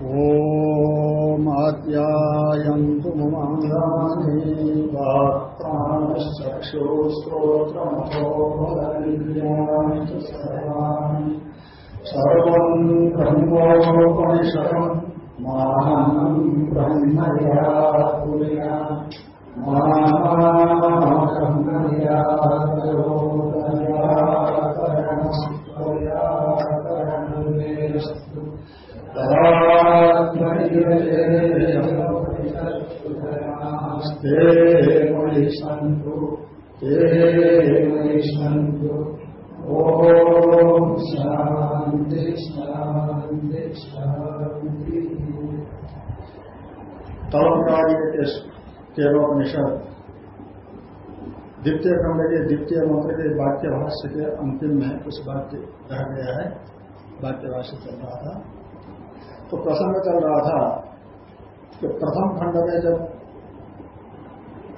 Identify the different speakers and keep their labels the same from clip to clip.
Speaker 1: ॐ आद्यायन्तु ममाङ्गानि वाक्प्राणश्चक्षुश्रोत्रमथोबलविद्यानि सर्वाणि सर्वम् ते के केवोपनिषद द्वितीय खंड के द्वितीय मंत्र के वाक्य भाष्य के अंतिम में कुछ वाक्य कहा गया है वाक्य भाष्य चल रहा था। तो प्रसंग चल रहा था कि प्रथम खंड में जब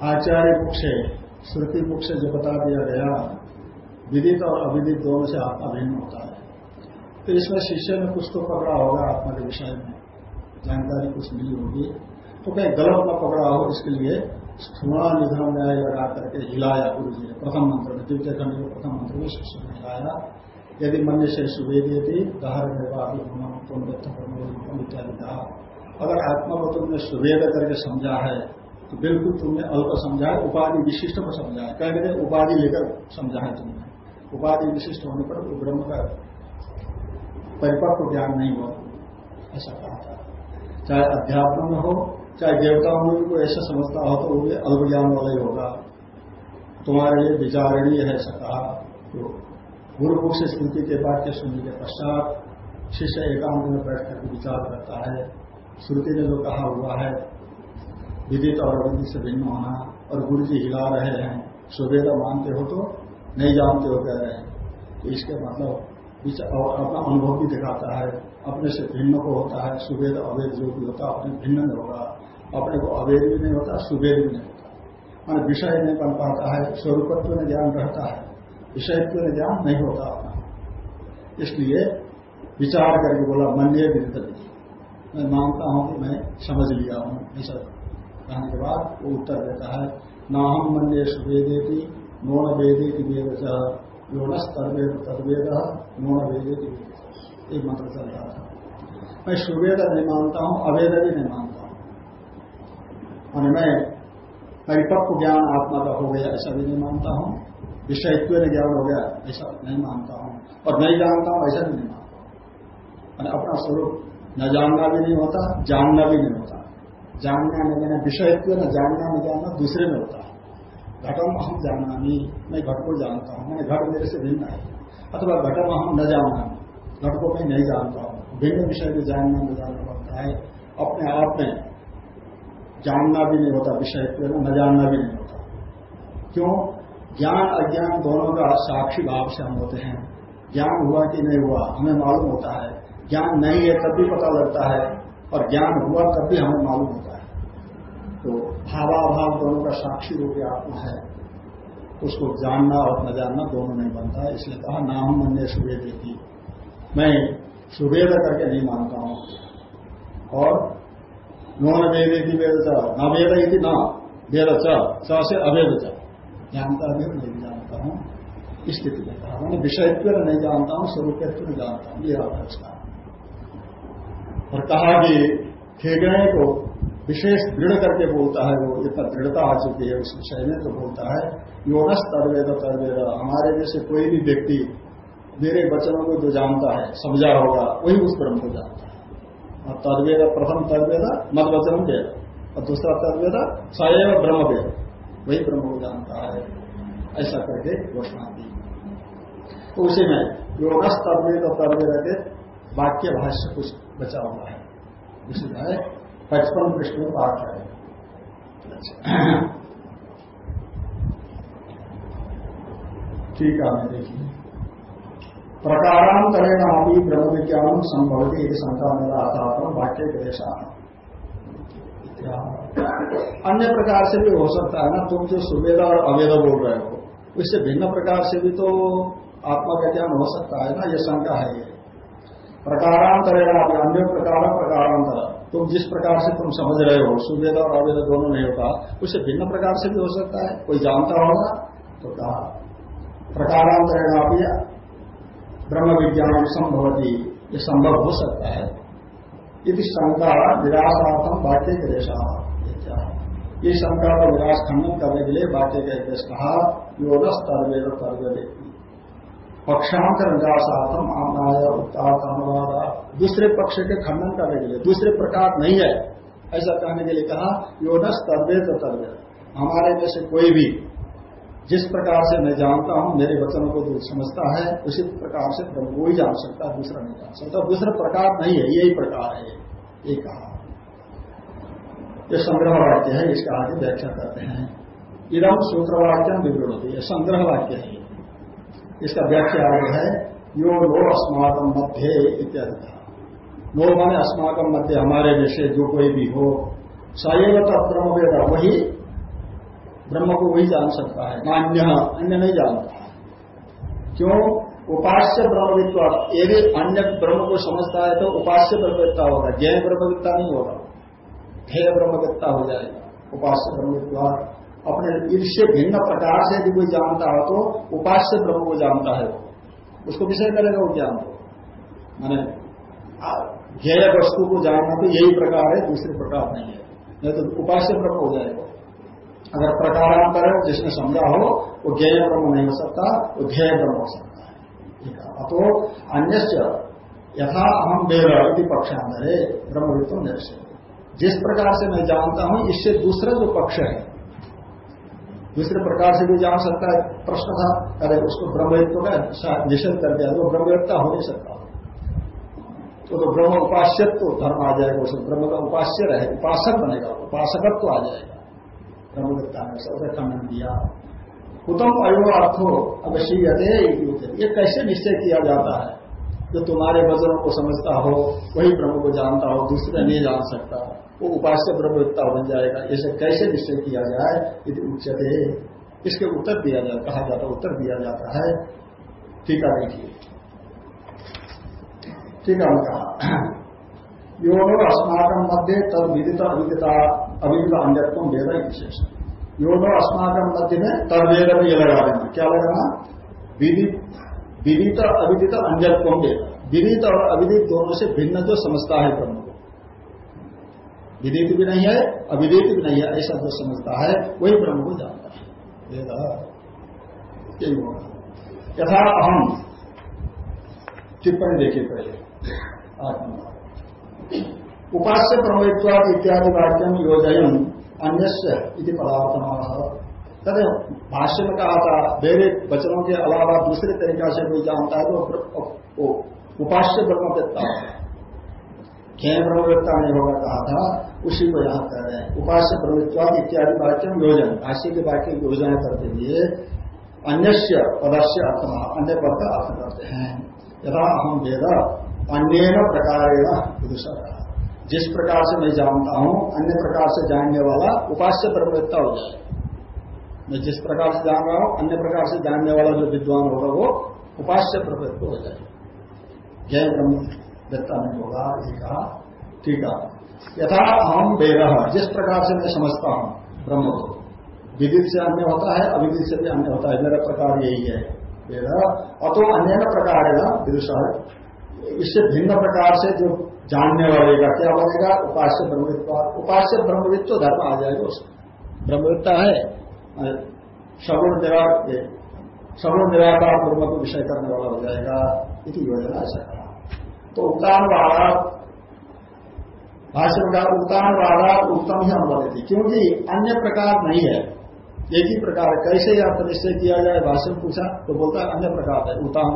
Speaker 1: आचार्य मुख से, श्रुति मुख से जो बता दिया गया, विदित और अविदित दोनों से आत्मा भिन्न होता है। तो इसमें शिष्य ने कुछ तो पकड़ा होगा आत्मा के विषय में। जानकारी कुछ मिली होगी। तो कहीं गलत न पकड़ा हो, इसके लिए स्थूणा निधन न्याय लगा करके हिलाया गुरु जी ने, प्रथम मंत्र में, द्वितीय खंड के प्रथम मंत्र में शिष्य ने हिलाया। यदि मन से सुवेदी थी दहर इत्यादि कहा अगर आत्मा को तुमने सुवेद करके समझा है तो बिल्कुल तुमने अल्प समझा है, उपाधि विशिष्ट को समझा है। कह रहे उपाधि लेकर समझा है तुमने। उपाधि विशिष्ट होने पर ब्रह्म का परिपक्व ज्ञान नहीं हुआ। ऐसा कहा था। चाहे अध्यात्म में हो, चाहे देवताओं में कोई ऐसा समझता हो तो वो भी अल्प ज्ञान वाला ही होगा। तुम्हारे लिए विचारणीय है ऐसा कहा। तो गुरुमुख से स्मृति के वाक्य सुनने के पश्चात शिष्य एकांत में बैठ करके विचार करता है, श्रुति ने जो कहा हुआ है, विदित और अविदित से भिन्न होना और गुरु जी हिला रहे हैं, सुवेद मानते हो तो नहीं जानते हो कह रहे हैं। तो इसके मतलब और अपना अनुभव भी दिखाता है, अपने से भिन्न को होता है, सुवेद अवेद जो भी होता है, अपने भिन्न में होगा। अपने को अवेद भी नहीं होता, सुवेद भी नहीं होता। मान विषय नहीं बन पाता है, स्वरूपत्व में ज्ञान रहता है। विषयत्व में ज्ञान नहीं होता इसलिए विचार करके बोला, मन ये मैं मानता हूँ कि मैं समझ लिया हूँ। ऐसा कहने के बाद वो उत्तर देता है न हम मंडे सुवेदे की नोन वेदे की वेद योनस तदवेद तदवेद नोन वेदे की वेद एक मंत्र चल रहा था। मैं सुवेद नहीं मानता हूँ, अवेद भी नहीं मानता हूँ। और मैं परिपक्व ज्ञान आत्मा का हो गया, ऐसा भी नहीं मानता हूँ। विषयत्व ज्ञान हो गया? ऐसा नहीं मानता हूँ। और नहीं जानता हूँ, ऐसा भी नहीं मानता हूँ। अपना स्वरूप न जानना भी नहीं होता, जानना भी नहीं होता। जानना न जाना विषयत्व न जानना न जानना दूसरे में होता। है घटम अहम जानना नहीं मैं घट को जानता हूँ। मैंने घट मेरे से भिन्न है। अथवा घटम अहम न जानना घट को मैं नहीं जानता हूँ। भिन्न विषय को जानना न जानना पड़ता है। अपने आप में जानना भी नहीं होता विषयत्व न जानना भी नहीं होता। क्यों? ज्ञान, अज्ञान दोनों का साक्षी भाव से हम होते हैं। ज्ञान हुआ कि नहीं हुआ, हमें मालूम होता है। ज्ञान नहीं है तब भी पता लगता है, और ज्ञान हुआ तब भी हमें मालूम होता है। तो भावाभाव दोनों का साक्षी रूप आत्मा है। उसको जानना और न जानना दोनों नहीं बनता। इसलिए कहा ना हम मन ने सुवेद की। मैं सुवेद करके नहीं मानता हूँ। और नौन वेद की वेद न वेद थी न, वेद च से अवेद च। जानता भी हूँ नहीं जानता हूँ। स्थिति में कहा मैंने विषयत्व नहीं जानता हूँ, स्वरूपत्व नहीं जानता हूँ यह ये आपका और कहा कि ठेकने को विशेष दृढ़ करके बोलता है वो इतना दृढ़ता आ चुकी है उस विषय में तो बोलता है योनस तदवेद तदवेद, हमारे जैसे कोई भी व्यक्ति मेरे वचनों को जो जानता है, समझा होगा, वही उस ब्रह्म को जानता है। और तदवेद प्रथम तदवेद मत वचन वेद, और दूसरा तदवेद सैव ब्रह्म वेद। वही ब्रह्म को जानता है। ऐसा करके घोषणा दी तो उसी में योगस तदवेद और तदवेद के वाक्य भाष्य कुछ बचा हुआ है। विशुद्ध है पचपन पृष्ठ में पाठ है। ठीक है मैं देखिए। प्रकारांतरेण अभी ब्रह्म विज्ञान संभव एक शंका मेरा आता वाक्य क्लेशा अन्य प्रकार से भी हो सकता है ना, तुम जो सुवेदा और अवेदा बोल रहे हो, उससे भिन्न प्रकार से भी तो आत्मा का ज्ञान हो सकता है ना, ये शंका है ये। प्रकारांतरेगा अन्य प्रकार, प्रकारांतर। तुम जिस प्रकार से तुम समझ रहे हो सुवेद और अवेद दोनों नहीं होता, उससे भिन्न प्रकार से भी हो सकता है। कोई जानता होगा तो कहा। प्रकारांतरेगा भी ब्रह्म विज्ञान संभवती, ये संभव हो सकता है। यदि शंका निराशार्थम वाक्य के देशा ये शंका का विराश खंडन करने के लिए वाक्य का देश कहा, योगस तर्वेद तर्वे पक्षांतर निराशार्थम आमनाय उत्ताप अनुवाद दूसरे पक्ष के खंडन करने के लिए, दूसरे प्रकार नहीं है। ऐसा कहने के लिए कहा योनस तर्वेद तर्वेद। हमारे जैसे कोई भी, जिस प्रकार से मैं जानता हूँ, मेरे वचनों को जो समझता है, उसी प्रकार से ब्रह्म को ही जान सकता, दूसरा नहीं जान सकता। दूसरा प्रकार नहीं है, यही प्रकार है, ये कहा। ये संग्रह वाक्य है, इसका आगे व्याख्या करते हैं। इदम सूत्र वाक्य विवरण होती है संग्रह वाक्य है। इसका व्याख्या आगे है, यो लो अस्माकम मध्य इत्यादि। था नो माने अस्माकम मध्य हमारे में से जो कोई भी हो सैव तत्म वेद, वही ब्रह्म को वही जान सकता है नान्य अन्य नहीं जानता क्यों? उपास्य ब्रह्मवित्व यदि अन्य ब्रह्म को समझता है तो उपास्य ब्रह्मविद्ता होगा जय ब्रह्मविद्ता नहीं होगा। ध्येय ब्रह्मविद्ता हो जाएगा उपास्य ब्रह्मविद्वा अपने इससे भिन्न प्रकार से यदि कोई जानता हो तो उपास्य ब्रह्म को जानता है उसको विषय करेगा वो ज्ञान। को मैंने ज्ञेय वस्तु को जानना तो यही प्रकार है, दूसरे प्रकार नहीं है। नहीं तो उपास्य ब्रह्म हो जाएगा। अगर प्रकारांतर है, जिसने समझा हो, वो ज्ञेय ब्रह्म नहीं हो सकता, वो ध्येय ब्रह्म हो सकता है। तो अन्य यथा हम वेद पक्षांतर है ब्रह्मवित्व निर्षय जिस प्रकार से मैं जानता हूँ इससे दूसरा जो पक्ष है दूसरे प्रकार से भी जान सकता है प्रश्न था अरे उसको ब्रह्मत्व का निषेध कर दिया वो ब्रह्मवेत्ता हो नहीं सकता। तो, तो ब्रह्म उपास्यत्व तो धर्म आ जाएगा उसमें ब्रह्म का उपास्य रहे उपासक बनेगा उपासकत्व तो आ जाएगा। ब्रह्मवेत्ता ने सबसे खंडन दिया उत्तम अयो अर्थो अवश्य ये कैसे निश्चय किया जाता है? जो तुम्हारे वजनों को समझता हो वही ब्रह्म को जानता हो दूसरे नहीं जान सकता। वो उपास्य ब्रह्मविद्ता बन जाएगा। इसे कैसे निश्चय किया जाए, यदि उच्चते, इसके उत्तर दिया जाता कहा जाता उत्तर दिया जाता है। टीका देखिए टीका में कहा योग अस्माकम मध्य तद विदित अविदिता, अविदित अन्यत्व वेद विशेष। योग अस्माकम मध्य में तद वेद में लगा देना क्या लगाना? विदित अविदित अन्यत्व वेद विदित और अविदित दोनों से भिन्न जो समझता है ब्रह्म। विदित भी नहीं है अविदित भी नहीं है, ऐसा जो समझता है, वही ब्रह्म को जानता है। यथा अहम टिप्पणी देखिए पहले। आत्मा उपास्य ब्रह्मत्वाद इत्यादि वाक्यम योजन अन्य पदार्थ तदे भाष्य में कहा था मेरे वचनों के अलावा दूसरे तरीका से कोई जानता है तो उपास्य ब्रह्मवेत्ता ज्ञ प्रवृत्ता नहीं होगा कहा था उसी को यहाँ कह रहे हैं उपास्य प्रवृत्वाद इत्यादि वाक्य योजन। भाष्य के वाक्य की योजना करते हुए अन्य पदस्य अर्थ अन्य पद का अर्थ करते हैं यथा हम वेद अन्य प्रकार जिस प्रकार से मैं जानता हूँ, अन्य प्रकार से जानने वाला उपास्य प्रवृत्ता हो जाए मैं जिस प्रकार से जान रहा हूँ, अन्य प्रकार से जानने वाला जो विद्वान होगा, वो उपास्य प्रवृत्त हो जाए जय ब्रह्म। व्यक्ता नहीं होगा ये कहा ठीक है। यथा हम वेद जिस प्रकार से मैं समझता हूँ ब्रह्म को। विदित से अन्य होता है अविदित से भी अन्य होता है। मेरा प्रकार यही है वेद। अतो अन्य प्रकार है ना विदुष। इससे भिन्न प्रकार से जो जानने वाले का क्या बनेगा उपास्य ब्रह्मवित्व उपास्य ब्रह्मवित्व धर्म आ जाएगा उसमें। ब्रह्मवित्ता है। सगुण निराक सगुण निराकार ब्रह्म को विषय करने वाला हो जाएगा इति योजना ऐसा तो उतान वाला, भाष्य का उत्तान वाला उत्तम ही थी क्योंकि अन्य प्रकार नहीं है। एक ही प्रकार कैसे अर्थ निश्चय किया जाए? भाष्य पूछा तो बोलता है, अन्य प्रकार है। उत्तान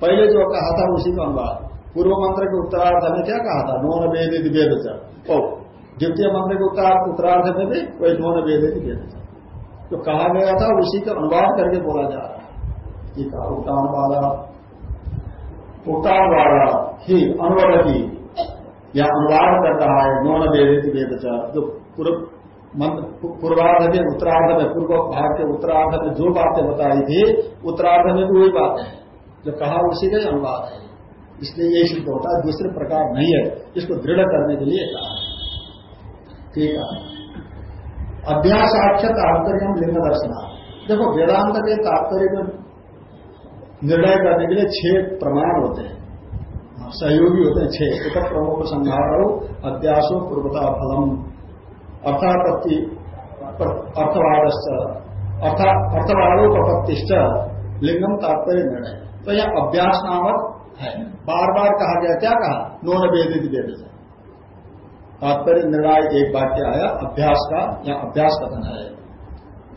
Speaker 1: पहले जो कहा था, उसी का अनुवाद पूर्व मंत्र के उत्तरार्थ में क्या कहा था? नोन वेदित वेद ओ, द्वितीय मंत्र के उत्तर उत्तरार्थ में भी वही नोन वेदित वेद जो कहा गया था, उसी का अनुवाद करके बोला जा रहा है। ये कहा उत्तान उत्तान वाला ही अनुवाद या अनुवाद कर रहा है नौन वेदित वेद जो पूर्वार्ध में उत्तरार्ध में पूर्व भाग के उत्तरार्ध में जो बातें बताई थी उत्तरार्ध में भी वही बात है। जो कहा उसी का अनुवाद है। इसलिए ये सिद्ध होता है, दूसरे प्रकार नहीं है। इसको दृढ़ करने के लिए कहा। ठीक है। अभ्यासाख्य तात्पर्य लिंग दर्शना देखो, वेदांत के तात्पर्य में निर्णय करने के लिए छह प्रमाण होते हैं। हाँ, सहयोगी होते हैं छह। एक प्रमुख संहारो अध्यासो पूर्वता फलम। अर्थापत्ति अर्थवाद लिंगम तात्पर्य निर्णय। तो यह अभ्यास नामक है। बार बार कहा गया क्या कहा? नोन वेदित वेद। तात्पर्य निर्णय एक वाक्य आया अभ्यास का या अभ्यास कथन है।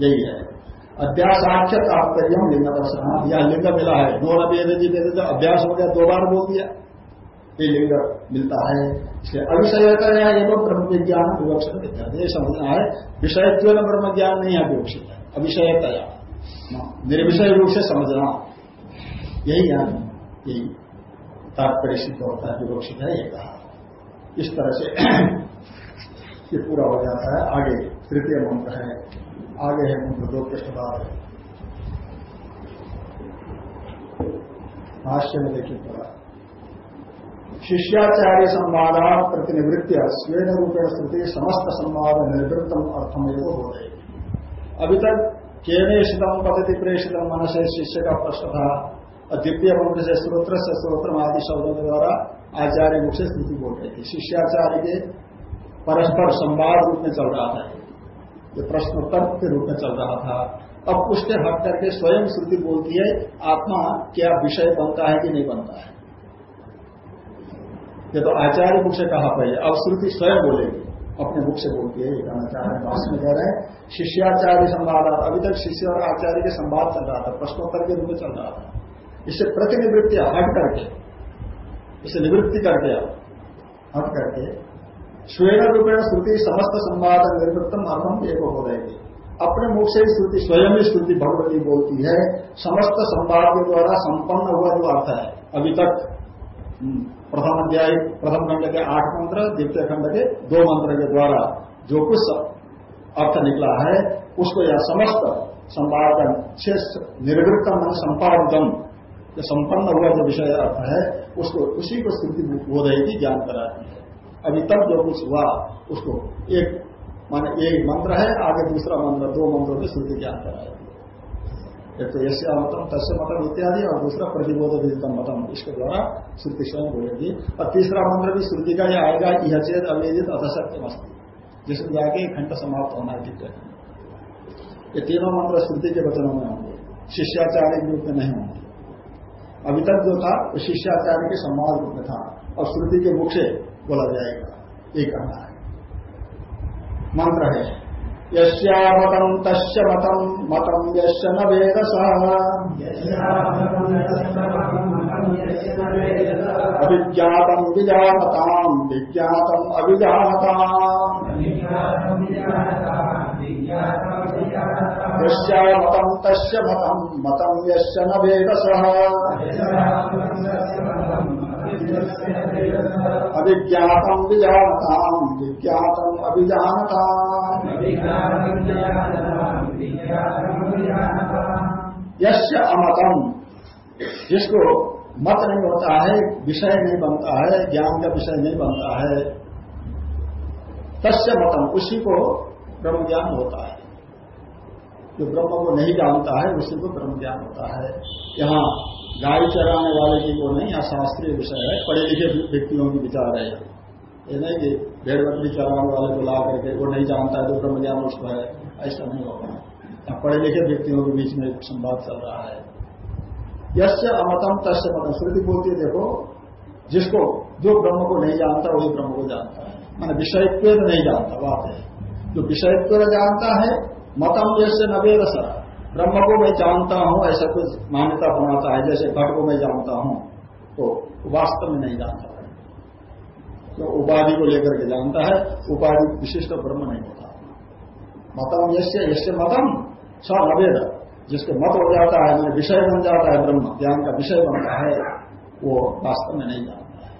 Speaker 1: यही है। अभ्यासाख्य तात्पर्य लिंग दर्शन यह लिंग मिला है। नोन वेदित वेद अभ्यास हो गया, दो बार बोल दिया। ये लिंग मिलता है। इसलिए अविषयता एवं ब्रह्म विज्ञान विवक्षित विद्यार्थी ये समझना है। विषयत्व ब्रह्म ज्ञान नहीं है, विवक्षित है। अविषयतया। निर्विषय रूप से समझना। यही ज्ञान, यही तात्पर्य सिद्ध होता है, विवक्षित है, ये कहा। इस तरह से ये पूरा हो जाता है। आगे तृतीय मंत्र है। आगे है मंत्र दो पृष्ठभाग भाष्य में देखिए पूरा शिष्याचार्य संवाद प्रतिनिवृत्ति स्वेन रूपेण स्तुति समस्त संवाद निर्वृत्तम अर्थमेव हो जाएगी अभी तक केनेशितम पद्धति प्रेषितम मन से शिष्य का प्रश्न था द्वितीय मंत्र से स्त्रोत्र से स्त्रोत्र आदि शब्दों द्वारा आचार्य मुख से स्थिति बोल रही थी। शिष्याचार्य के परस्पर संवाद रूप में चल रहा था। ये प्रश्नोत्तर के रूप में चल रहा था। अब उसके हट करके स्वयं श्रुति बोलती है, आत्मा क्या विषय बनता है कि नहीं बनता है? ये तो आचार्य मुख से कहा पहले, अब श्रुति स्वयं बोलेगी। अपने मुख से बोलती है, ये कहना चाह रहे हैं में कह रहे हैं। शिष्याचार्य संवाद, अभी तक शिष्य और आचार्य के संवाद चल रहा था, प्रश्नोत्तर के रूप में चल रहा था। इससे प्रतिनिवृत्ति हट करके इसे निवृत्ति करके, हट करके स्वयं रूपेण श्रुति समस्त संवाद निर्वृत्तम अर्थम एक हो रहेगी अपने मुख से श्रुति स्वयं ही श्रुति भगवती बोलती है। समस्त संवाद के द्वारा संपन्न हुआ जो अर्थ है। अभी तक हम्म, प्रथम अध्याय प्रथम खंड के आठ मंत्र द्वितीय खंड के दो मंत्र के द्वारा जो कुछ अर्थ निकला है उसको यह समस्त संपादन निर्वृत्तम संपादन जो संपन्न हुआ जो विषय अर्थ है उसको उसी को स्थिति बोध की ज्ञान कराती है। अभी तक जो कुछ हुआ, उसको एक माने एक मंत्र है, आगे दूसरा मंत्र, दो मंत्रों में श्रुति ज्ञान कराएगी एक तो यश्या मतम तस्य मतम इत्यादि, और दूसरा प्रतिबोध विदितम मतम इसके द्वारा श्रुति स्वयं बोलेगी और तीसरा मंत्र भी श्रुति का ही आएगा यह चेत अवेदित अधसत्य मस्त जिसमें जाके खंड समाप्त होना है ये तीनों मंत्र श्रुति के वचनों में होंगे। शिष्याचार्य के रूप में नहीं होंगे। अभी तक जो था, वो शिष्याचार्य के सम्मान रूप में था। और श्रुति के मुख से बोला जाएगा। ये कहना है। मंत्र है यश्यामतम तस्य मतम मतम यश न वेद अभिज्ञातम विजानताम विज्ञातम अभिजानताम। यश्या मतम तस्य मतम मतम यश्य न वेद सह अभिज्ञातम विजानताम विज्ञातम अभिजानताम यश्य अमतम। जिसको मत नहीं होता है, विषय नहीं बनता है, ज्ञान का विषय नहीं बनता है, तस्य मतम, उसी को ब्रह्म ज्ञान होता है। जो ब्रह्म को नहीं जानता है, उसी को ब्रह्म ज्ञान होता है। यहाँ गाय चराने वाले की को नहीं, यहाँ शास्त्रीय विषय है पढ़े लिखे व्यक्तियों की विचार है। ये नहीं कि भेड़ बकरी चराने वाले को ला करके वो नहीं जानता है तो ब्रह्म ज्ञान उसको है। ऐसा नहीं होगा। यहाँ पढ़े लिखे व्यक्तियों के बीच में संवाद चल रहा है। यश अमतम तस्य मतम श्रुति बोलती देखो, जिसको, जो ब्रह्म को नहीं जानता, वही ब्रह्म को जानता है। मैंने विषयत्व नहीं जानता, बात है। जो विषयत्व जानता है मतम जैसे नवेद सर ब्रह्म को मैं जानता हूँ, ऐसा कुछ मान्यता बनाता है, जैसे घट को मैं जानता हूँ तो वास्तव में नहीं जानता है। तो उपाधि को लेकर के जानता है, उपाधि विशिष्ट ब्रह्म नहीं होता। मतम यश्य यश्य मतम स नवेद जिसके मत हो जाता है मैंने विषय बन जाता है ब्रह्म, ज्ञान का विषय बनता है, वो वास्तव में नहीं जानता है।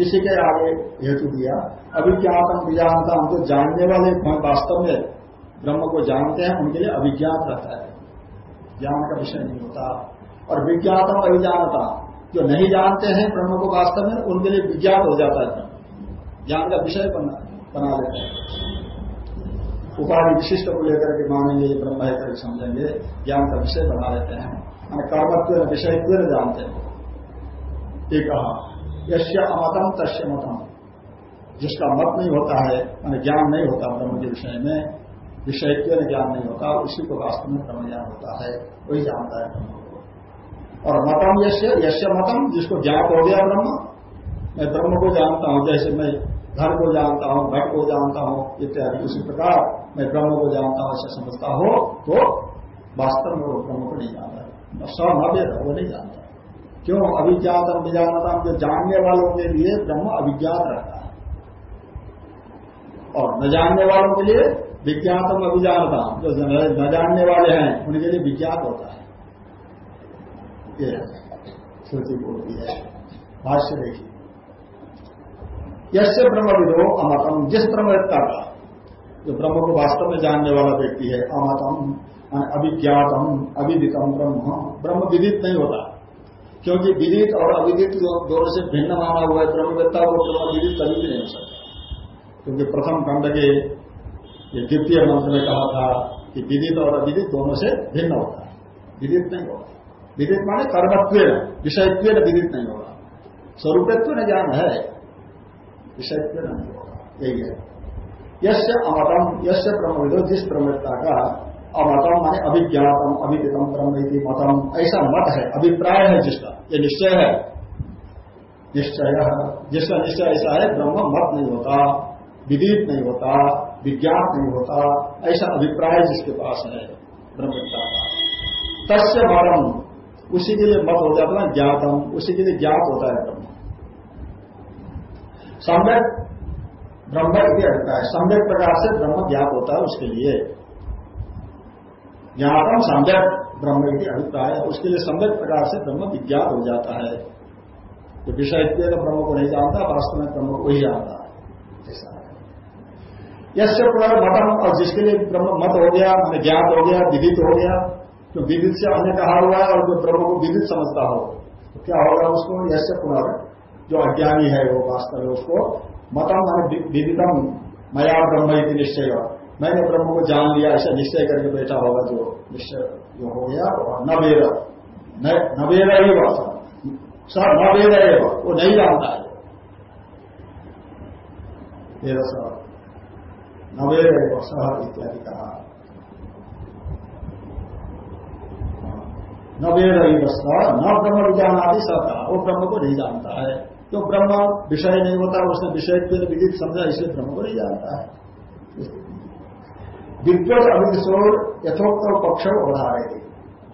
Speaker 1: इसी के आगे हेतु दिया अभी क्या हम जानता हम तो जानने वाले वास्तव में। ब्रह्म को जानते हैं, उनके लिए अभिज्ञात रहता है। ज्ञान का विषय नहीं होता। और विज्ञातम अभिजानता जो नहीं जानते हैं ब्रह्म को वास्तव में, उनके लिए विज्ञात हो जाता है। ज्ञान का विषय बना लेते हैं। उपाधि विशिष्ट को लेकर के मानेंगे, ये ब्रह्म है करके समझेंगे, ज्ञान का विषय बना लेते हैं। मैंने कर्मत्व विषय क्यों जानते हैं। ये कहा यश्य अमतम तस्य मतम। जिसका मत नहीं होता है, मैंने ज्ञान नहीं होता ब्रह्म के विषय में विषय के ज्ञान नहीं होता, उसी को वास्तव में ब्रह्म ज्ञान होता है, वही जानता है ब्रह्म को। और मतम यश्य यश्य मतम जिसको ज्ञात हो गया ब्रह्म, मैं ब्रह्म को जानता हूँ, जैसे मैं घर को जानता हूँ घट को जानता हूँ, इत्यादि, उसी प्रकार मैं ब्रह्म को जानता हूँ, ऐसा समझता हो तो वास्तव में वो ब्रह्म को नहीं जानता स नव्य वो नहीं जानता क्यों? अभिज्ञातम विजानता जो जानने वालों के लिए ब्रह्म अभिज्ञात रहता है। और न जानने वालों के लिए विज्ञातम अभिजानता जो न जानने वाले हैं, उनके लिए विज्ञात होता है। ये श्रुति बोलती है, भाष्य देखिए। यश ब्रह्म विदो अमतम, जिस ब्रह्मवेत्ता का, जो ब्रह्म को वास्तव में जानने वाला व्यक्ति है, अमतम अभिज्ञातम अविदितम ब्रह्म ब्रह्म विदित नहीं होता। क्योंकि विदित और अविदित दोनों से भिन्न माना हुआ है, ब्रह्मवेत्ता वो ब्रह्म विदित कभी भी नहीं हो सकता। क्योंकि प्रथम खंड के ये द्वितीय मंत्र में कहा था कि विदित और अविदित दोनों से भिन्न होता है। विदित नहीं होगा। विदित माने कर्मत्व विषयत्व विदित नहीं होगा। स्वरूपत्व न ज्ञान है। विषयत्व नहीं होगा। यही है। यश अमतम यश ब्रह्मविदो जिस ब्रह्मता का अमतम माने अभिज्ञातम, अभिदितम ब्रह्म मतम। ऐसा मत है, अभिप्राय है जिसका। ये निश्चय है। निश्चय, जिसका निश्चय ऐसा है, ब्रह्म मत नहीं होता। विदित नहीं होता विज्ञात नहीं होता, ऐसा अभिप्राय जिसके पास है, ब्रह्मविद्या का। तस्य मरम उसी के लिए मत हो जाता है ज्ञातम, उसी के लिए ज्ञात होता है ब्रह्म। सम्यक ब्रह्म की अभिप्राय सम्यक प्रकार से ब्रह्म ज्ञात होता है उसके लिए। ज्ञातम, सम्यक ब्रह्म की अभिप्राय उसके लिए सम्यक प्रकार से ब्रह्म विज्ञात हो जाता है। तो विषय ब्रह्म को नहीं जानता, वास्तव में ब्रह्म को ही जानता है। ऐसा यश मतम, और जिसके लिए ब्रह्म मत हो गया, मैंने ज्ञात हो गया, विदित हो गया जो विदित से अन्य कहा हुआ है, और जो ब्रह्म को विदित समझता हो तो क्या होगा उसको? यश पुनर् जो अज्ञानी है वो वास्तव में उसको मतम मैंने विदितम, मया ब्रह्म की निश्चय। मैंने ब्रह्म को जान लिया, ऐसा निश्चय करके बैठा होगा जो निश्चय जो हो गया न वेद न वेद ही वह सर, न वेद वो नहीं जानता है। नवेर सह इत्यादि कहा। नवेर न ब्रह्म विज्ञान आदि कहा। वो ब्रह्म को नहीं जानता है। तो ब्रह्म विषय नहीं होता, उसने विषय के विदित समझा इसे ब्रह्म को नहीं जानता है। विद्वत अविशोर यथोक्त पक्ष उड़ा रहे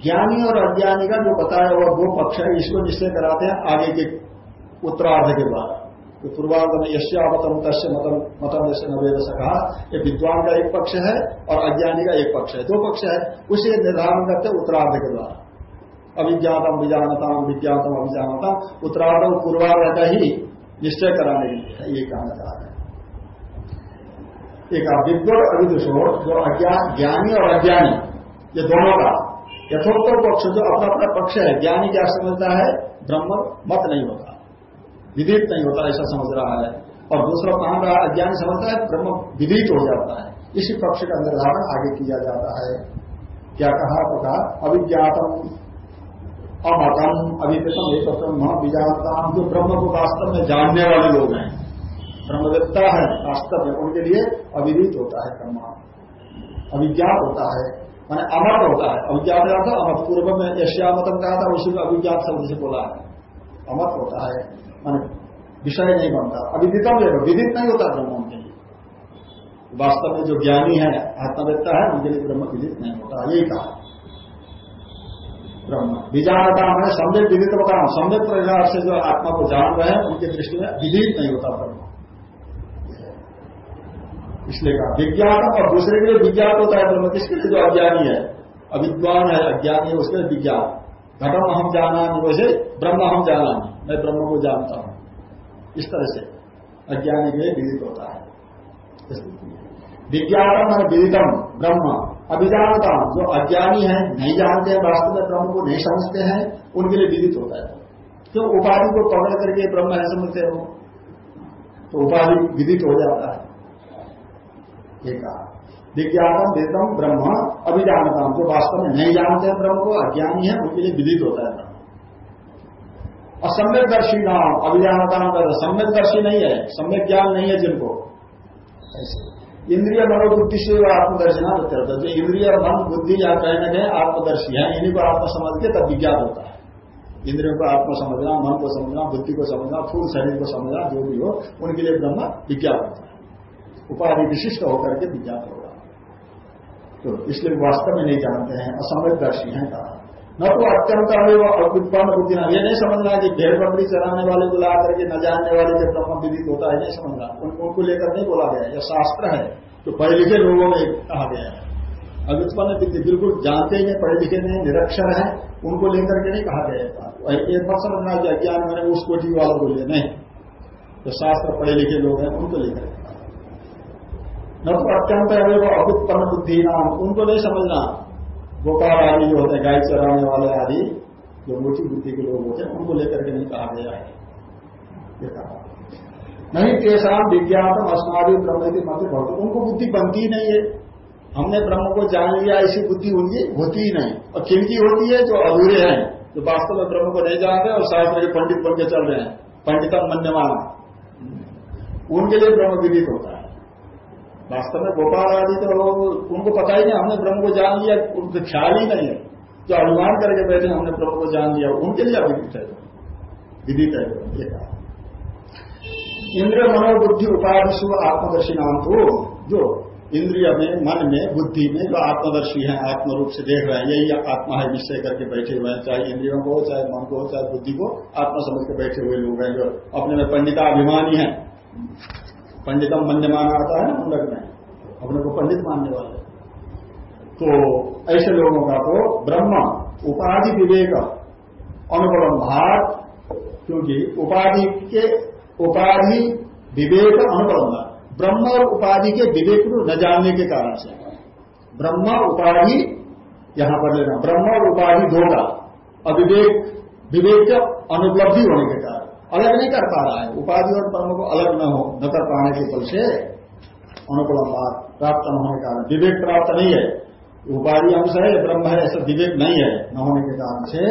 Speaker 1: ज्ञानी और अज्ञानी का जो बताया हुआ दो पक्ष है, इसको निश्चय कराते हैं आगे के उत्तरार्ध के द्वारा तो पूर्वार्ध में यश्यावतम तस्य मतम मतम जैसे नवेद कहा, ये विद्वान का एक पक्ष है और अज्ञानी का एक पक्ष है। दो पक्ष है, उसे निर्धारण करते उत्तरार्ध के द्वारा। अभिज्ञातम विजानता विज्ञातम अभिजानता उत्तरार्ध पूर्वार्ध का ही निश्चय कराने के लिए ये कहना चाह रहे हैं। एक विद्वत अविदुषो जो अज्ञान ज्ञानी और अज्ञानी, ये दोनों का यथोक्त पक्ष, जो अपना अपना पक्ष है, ज्ञानी क्या समझता है? ब्रह्म मत नहीं होता। विदित नहीं होता, ऐसा समझ रहा है। और दूसरा काम रहा अज्ञान समझता है, ब्रह्म विदित हो जाता है। इसी पक्ष का निर्धारण आगे किया जाता है। क्या कहा तो कहा अभिज्ञातम अमतम अभितम एक ब्रह्म जो ब्रह्म को वास्तव में जानने वाले लोग हैं। ब्रह्मवेत्ता है, वास्तव में, उनके लिए अविदित होता है ब्रह्म। अभिज्ञात होता है, मैंने अमत होता है। अभिज्ञात था अमत। पूर्व में यश्यामतम कहा था, उसी को अभिज्ञात शब्द से बोला है। अमत होता है। विषय नहीं बनता अविदितम है विदित नहीं होता ब्रह्म उनके लिए वास्तव में जो ज्ञानी है आत्मवेत्ता है उनके लिए ब्रह्म विदित नहीं होता यही कहा ब्रह्म विजानता है सम्यक विदित होता हूँ सम्यक प्रकार से जो आत्मा को जान रहे हैं उनकी दृष्टि में विदित नहीं होता ब्रह्म इसलिए कहा विज्ञान और दूसरे के लिए विज्ञान होता है ब्रह्म किसके लिए जो अज्ञानी है अविद्वान है अज्ञानी है उसके लिए विज्ञान घटम हम जाना वैसे ब्रह्म हम जाना नहीं मैं ब्रह्म को जानता हूँ। इस तरह से अज्ञानी के विदित होता है। विज्ञातम है विदितम ब्रह्म। अभिजानता जो अज्ञानी है, नहीं जानते हैं, वास्तव में ब्रह्म को नहीं समझते हैं, उनके लिए विदित होता है। क्यों उपाधि को पकड़ करके ब्रह्म है समझते हो तो उपाधि विदित हो जाता है। एक विज्ञानम वेदम ब्रह्म। अभिजानता जो वास्तव में नहीं जानते हैं ब्रह्म को, अज्ञानी है, उनके लिए विदित होता है और सम्यक दर्शी नाम अभिजानता सम्यक दर्शी नहीं है, सम्यक ज्ञान नहीं है जिनको। ऐसे। इंद्रिय मनोबुद्धि से आत्मदर्शना जो इंद्रिय, मन, बुद्धि, या कहने गए आत्मदर्शी है, इन्हीं को आत्मा समझ के तब विज्ञान होता है। इंद्रियों को आत्मा समझना, मन को समझना, बुद्धि को समझना, फूल शरीर को समझना, जो भी हो, उनके लिए ब्रह्म विज्ञान होता है। उपाधि विशिष्ट होकर के विज्ञान होगा। तो इसलिए वास्तव में नहीं जानते हैं, असमयदर्शी हैं कहा। न तो अत्यंत उत्पन्न बुद्धि ना ये नहीं समझना कि भेड़ बकरी चलाने वाले को ला करके न जानने वाले के ब्रह्म विदित होता है नहीं समझना उनको उनको लेकर नहीं बोला गया यह शास्त्र है तो पढ़े लिखे लोगों में कहा गया है। अव्युत्पन्न विद्य बिल्कुल जानते ही नहीं, पढ़े लिखे नहीं, निरक्षर है, उनको लेकर के नहीं कहा गया एक मत समझना कि अज्ञान मैंने उस कोटि वालों को लिए नहीं। जो शास्त्र पढ़े लिखे लोग हैं, उनको लेकर न तो अत्यंत वो अभ्युत्पन्न बुद्धि नाम, उनको नहीं समझना। गोपाल आदि जो होते हैं गाय चराने वाले आदि, जो मोटी बुद्धि के लोग होते हैं, उनको लेकर के नहीं कहा गया है। ये कहा। नहीं तेसाम विज्ञान अस्नादि ब्रह्म के मत भक्त उनको बुद्धि बनती ही नहीं है। हमने ब्रह्म को जान लिया, ऐसी बुद्धि उनकी होती ही नहीं। और किनकी होती है? जो अधूरे हैं, जो वास्तव में ब्रह्म को नहीं जानते और शास्त्र के पंडित बन के चल रहे हैं, पंडितम मन्यमान। उनके लिए ब्रह्म विदित होता वास्तव में गोपाल आदि तो लोग उनको पता ही नहीं, हमने ब्रह्म को जान लिया, उनको ख्याल ही नहीं है। जो अनुमान करके बैठे हमने ब्रह्म को जान लिया, उनके लिए अभिदित है। विदित है इंद्रिय मनोबुद्धि उपाधिशु आत्मदर्शी नाम तो जो इंद्रिय में, मन में, बुद्धि में जो आत्मदर्शी है आत्म रूप से देख रहे हैं, यही आत्मा है, निश्चय करके बैठे हुए हैं, चाहे इंद्रियों को चाहे मन को चाहे बुद्धि को, आत्मा समझ के बैठे हुए लोग हैं जो अपने में पंडिता अभिमानी है। पंडितम माना आता है मुंडक में। अपने को पंडित मानने वाले। तो ऐसे लोगों का तो ब्रह्म, उपाधि विवेक, अनुपलम भाग क्योंकि उपाधि के, उपाधि विवेक अनुपलम ब्रह्म और उपाधि के विवेक को न जानने के कारण से। ब्रह्म, उपाधि, यहाँ पर लेना। ब्रह्म और उपाधि दो का। अविवेक, विवेक, अनुपलब्धि होने के कारण। अलग नहीं कर पा रहा है। उपाधि और ब्रह्म को अलग न हो, न कर पाने के फल से अनुपलम्बात प्राप्त न होने के कारण विवेक प्राप्त नहीं है। उपाधि अंश है, ब्रह्म है, ऐसा विवेक नहीं है, न होने के कारण से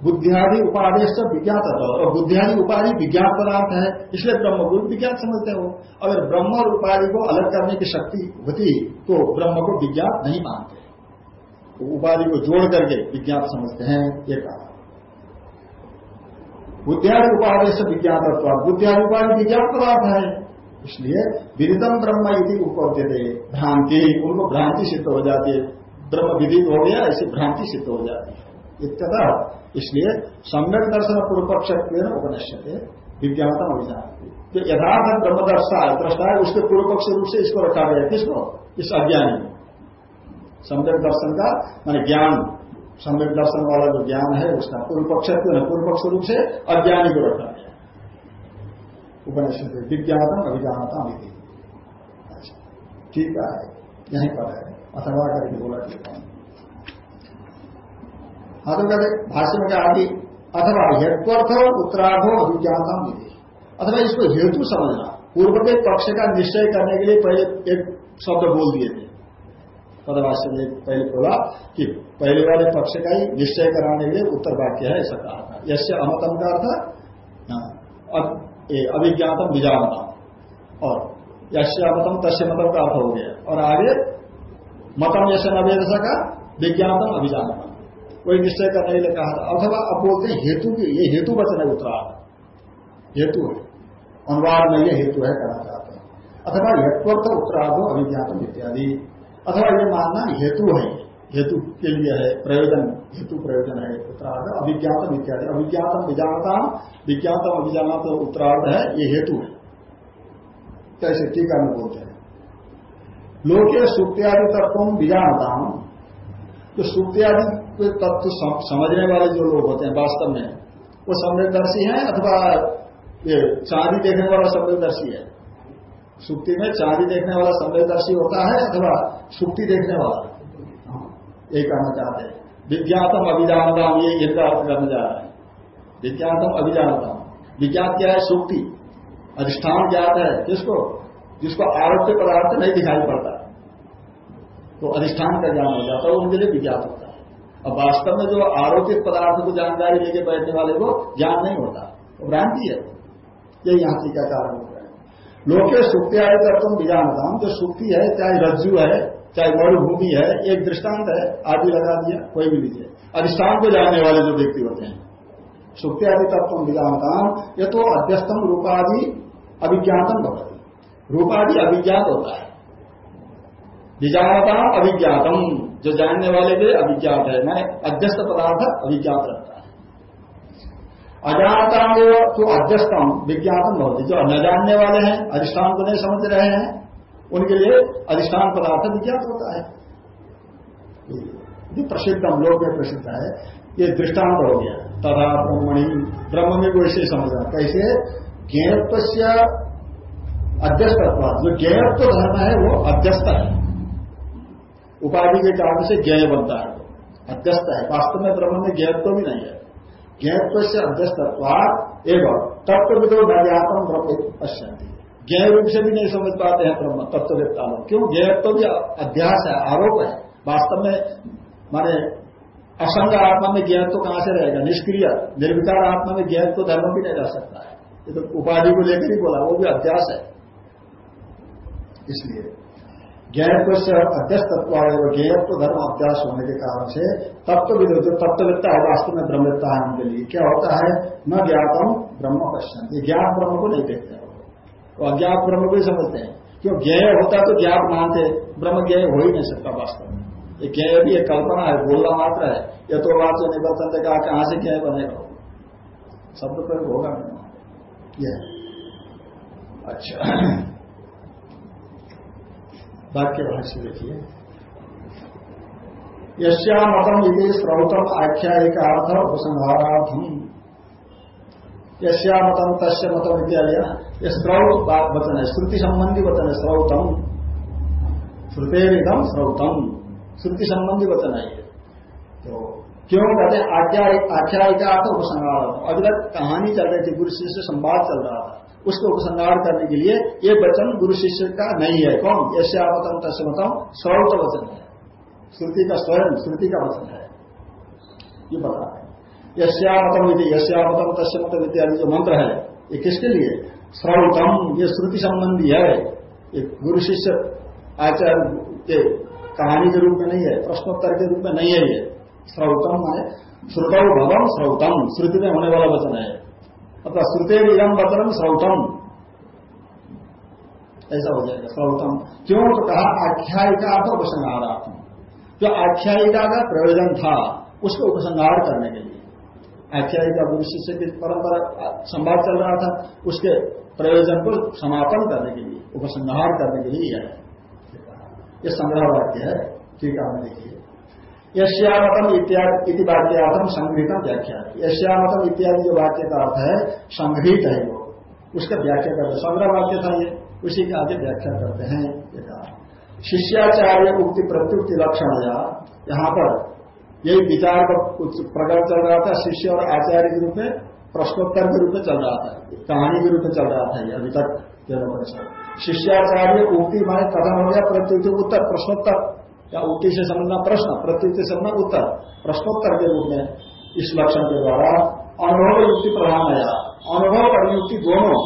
Speaker 1: बुद्धियादि उपाधि से विज्ञात और बुद्धियादि उपाधि विज्ञान पदार्थ है, इसलिए ब्रह्म को विज्ञान समझते हो। अगर ब्रह्म और उपाधि को अलग करने की शक्ति होती तो ब्रह्म को विज्ञान नहीं मानते। तो उपाधि को जोड़ करके विज्ञान समझते हैं, ये कहा। बुद्धियादि उपाधि से विज्ञान बुद्धियादि उपाधि विज्ञान पदार्थ है। इसलिए विदितम ब्रह्म यदि उपलब्ध थे भ्रांति, उनको भ्रांति सिद्ध हो जाती है। ब्रह्म विदित हो गया, ऐसी भ्रांति सिद्ध हो जाती है। इत्यता इसलिए सम्यक दर्शन पूर्व पक्ष उपनिश्य विज्ञानतम अभिजान जो यथार्थ ब्रह्म दर्शा दृष्टा है, उसके पूर्व पक्ष रूप से इसको रखा गया किसको? इस अज्ञानी सम्यक दर्शन का, मान ज्ञान सम्यक दर्शन वाला जो ज्ञान है, उसका पूर्व पक्ष पूर्व पक्ष रूप से अज्ञानी को रखा गया उपनिषद विज्ञातम अभिज्ञानता अच्छा ठीक है, यहीं पर है। अथवा करके बोला ठीक है। हाँ तो कहते भाष्य में कहा कि अथवा हेत्वर्थ उत्तराधो अभिज्ञानता विधि अथवा इसको हेतु समझना, पूर्व के पक्ष का निश्चय करने के लिए पहले एक शब्द बोल दिए थे। पदवास्य ने पहले बोला कि पहले वाले पक्ष का ही निश्चय कराने के लिए उत्तर वाक्य है, ऐसा कहा था। यश अमतम का अर्थ अभिज्ञातम विजानता और यश्य अमतम, तस्य मतम का अर्थ हो गया। और आगे, मतम यश नवेद का विज्ञातम अभिजानता कोई निश्चय करने के लिए कहा था। अथवा अब बोलते हेतु की, ये हेतु वचन है उत्तरा हेतु है। अनुवाद में ये हेतु है कहना चाहते हैं। अथवा हेत्वर्थ उत्तराधो अभिज्ञातम इत्यादि। अथवा ये मानना हेतु है, हेतु के लिए है, प्रयोजन, हेतु प्रयोजन है, उत्तरार्ध, अभिज्ञातम इत्यादि। अभिज्ञातम विजानता, विज्ञातम अभिजानत उत्तरार्ध है, ये हेतु है। कैसे टीका में बोलते हैं। लोके सुक्त्यादि तत्व विजानता। तो सुक्त्यादि के तत्व समझने वाले जो लोग होते हैं वास्तव में, वो संवेदर्शी है अथवा ये चांदी देखने वाला संवेदर्शी है? सुक्ति में चांदी देखने वाला संवेदर्शी होता है अथवा सुक्ति देखने वाला? हाँ, यही कहना चाहते हैं। विज्ञातम अभिजानदाम ये इनका अर्थ करने जा रहा है। विज्ञातम अभिजानता विज्ञान क्या है? सुक्ति। अधिष्ठान ज्ञात है। किसको? जिसको आरोग्य पदार्थ नहीं दिखाई पड़ता। तो अधिष्ठान का ज्ञान हो जाता है उनके लिए विज्ञात होता है। अब वास्तव में जो आरोपित पदार्थ को जानकारी लेके बैठने वाले को ज्ञान नहीं होता वो भ्रांति है। ये यहाँ टीका कारण होता है। लोके सुक्ति आय कर तुम बीजानता जो सुक्ति है, चाहे रज्जु है, चाहे मरुभूमि है, एक दृष्टांत है, आदि लगा दिया, कोई भी लीजिए। अधिष्ठान को जानने वाले जो व्यक्ति होते हैं। सुक्ति आदि तत्व बीजानता ये तो अध्यस्तम रूपादि अभिज्ञातम भवती रूपादि अभिज्ञात होता है। बीजानता अभिज्ञातम। जो जानने वाले के अभिज्ञात है, मैं अध्यस्त पदार्थ अभिज्ञात रहता अजानता तो अध्यस्तम विज्ञापन होती जो न जानने वाले हैं, अधिष्ठान को नहीं समझ रहे हैं, उनके लिए अधिष्ठान पदार्थ विज्ञात होता है। ये प्रसिद्धम लोग में प्रसिद्ध है। ये दृष्टांत हो गया। तथा ब्रह्मणि, ब्रह्म में को ऐसे समझना कैसे? ज्ञत्व से अध्यस्त जो ज्ञत्व धर्म है, वो अध्यस्त है। उपाधि के कारण से ज्ञ बनता है। अध्यस्त है। वास्तव में ब्रह्म में ज्ञत्व भी नहीं है। ज्ञत्व से अध्यस्तत्वाद एवं तत्व विदो नव्यात्म ब्रह्म पश्यंती ज्ञ रूप से भी नहीं समझ पाते हैं ब्रह्म तत्ववेत्ता लोग क्यों? ज्ञत्व भी अध्यास है आरोप। है वास्तव में, माने असंग आत्मा में ज्ञत्व कहाँ से रहेगा? निष्क्रिय निर्विकार आत्मा में ज्ञत्व धर्म भी नहीं रह सकता है। ये तो उपाधि को लेकर ही बोला, वो भी अध्यास है। इसलिए ज्ञत्व से अध्यस्तत्व और ज्ञत्व धर्म अभ्यास होने के कारण से तत्व भी जो तत्वविद्ता है वास्तव में ब्रह्मविद्ता है उनके लिए क्या होता है? न ज्ञातम ब्रह्म पश्चिम ज्ञान ब्रह्म को नहीं देखते तो अज्ञात ब्रह्म को ही समझते हैं। क्यों? ज्ञेय होता तो ज्ञात मानते। ब्रह्म ज्ञेय हो ही नहीं सकता वास्तव में। ये ज्ञेय भी एक कल्पना है, बोलना मात्र है। ये तो बात जो निवर्तन कहा कहाँ से ज्ञेय बनेगा शब्द पर होगा यह अच्छा। वाक्य भाष्य देखिए यश्या मतम यदि श्रौतम आख्यायिका अर्थ उपसंहारार्थम। यश्या मतम तस्य मतम इत्यादि। ये श्रौत वचन है श्रुति संबंधी वचन है श्रौतम श्रुतेरिदम श्रौतम श्रुति संबंधी वचन है ये तो क्यों कहते हैं? आख्या आख्यायिका अर्थ उपसंहार। अभी तक कहानी चल रही थी, गुरु शिष्य संवाद चल रहा था। उसको उपसंहार करने के लिए ये वचन गुरु शिष्य का नहीं है। कौन? यश्यावतम तस्य मतम श्रौत वचन है। श्रुति का स्वयं, श्रुति का वचन है। ये बता रहे यश्यामतम यदि यश्यामतम तस्मतम इत्यादि जो मंत्र है, ये किसके लिए? श्रौतम ये श्रुति संबंधी है। ये गुरु शिष्य आचार्य के कहानी के रूप में नहीं है, प्रश्नोत्तर के रूप में नहीं है ये। श्रौतम है श्रुतम भवम श्रौतम श्रुति में होने वाला वचन है। अथवा श्रुते इदम वचनम श्रौतम। ऐसा हो जाएगा, श्रौतम। क्यों? तो कहा, आख्यायिका तो उपसंहारात्म जो आख्यायिका का प्रयोजन था, उसको उपसंहार करने के लिए। आख्यायिका गुरु शिष्य की परंपरा संवाद चल रहा था, उसके प्रयोजन को समापन करने के लिए, उपसंहार करने के लिए यह संग्रह वाक्य है, ठीक है देखिए। यश्यामतम इत्यादि वाक्यार्थम संग्रहितम व्याख्या यश्यामतम इत्यादि जो वाक्य का अर्थ है संग्रहित है वो। उसका व्याख्या करते संग्रह वाक्य था ये, उसी का आगे व्याख्या करते हैं शिष्याचार्य उक्ति प्रत्युक्ति लक्षण या यहाँ पर यही विचार का प्रकरण चल रहा था, शिष्य और आचार्य के रूप में, प्रश्नोत्तर के रूप में चल रहा था, कहानी के रूप में चल रहा था ये अभी तक परिषद शिष्याचार्य उक्ति माने कथन हो गया, प्रत्युक्ति उत्तर, प्रश्नोत्तर। या उक्ति से समझना प्रश्न? प्रत्युक्ति से समझना उत्तर। प्रश्नोत्तर के रूप में इस लक्षण के द्वारा अनुभव युक्ति प्रधान आया अनुभव और युक्ति दोनों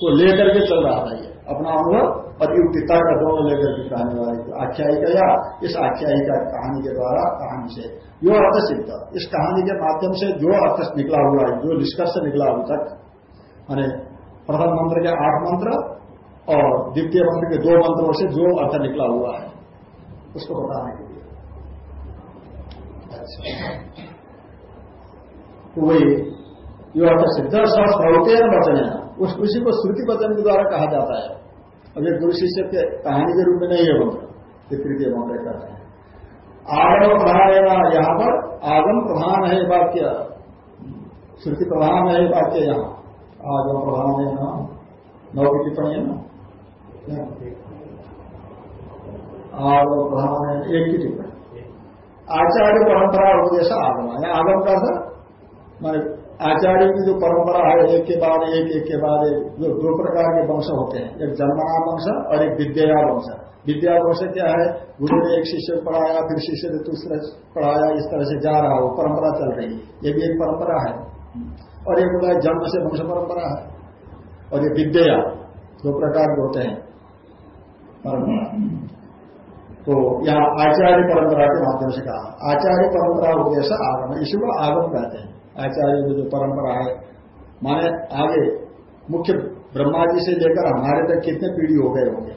Speaker 1: को लेकर के चल रहा था ये। अपना अनुभव और युक्तिता का दोनों लेकर के कहने वाले आख्यायिका या इस आख्यायिका कहानी के द्वारा कहानी से जो अर्थ सिद्ध। इस कहानी के माध्यम से जो अर्थ निकला हुआ है, जो निष्कर्ष निकला अभी तक, माने प्रथम मंत्र के आठ मंत्र और द्वितीय मंत्र के दो मंत्रों से जो अर्थ निकला हुआ है। उसको बताने के लिए। तो वही अर्थ सिद्ध सौतेन वचन है, उस उसी को श्रुति वचन के द्वारा कहा जाता है। अब ये गुरु शिष्य के कहानी के रूप में नहीं है मंत्र तृतीय मंत्र कहते हैं। आगम प्रधान है यहाँ पर आगम प्रधान है वाक्य। श्रुति प्रधान है वाक्य यहाँ। आगम प्रधान है ना। नौ की टिप्पणी है ना? आगम प्रधान एक ही टिप्पणी। आचार्य परंपरा उपदेश आगम है। आगम का अर्थ माने आचार्य की जो परंपरा है, एक के बाद एक एक के बाद एक जो दो प्रकार के वंश होते हैं। एक जन्मना वंश और एक विद्या वंश। विद्या वंश क्या है? गुरु ने एक शिष्य पढ़ाया, फिर शिष्य ने दूसरे पढ़ाया, इस तरह से जा रहा हो। परंपरा चल रही है। ये भी एक परंपरा है। और एक होता है जन्म से वंश परंपरा है। और ये विद्या, दो प्रकार के होते हैं। परंपरा। तो यहाँ आचार्य परंपरा के माध्यम से कहा। आचार्य परंपरा उद्देश्य आगम है इसी को आगम कहते हैं। आचार्य की जो परंपरा है, माने आगे मुख्य ब्रह्मा जी से लेकर हमारे तक कितने पीढ़ी हो गए होंगे?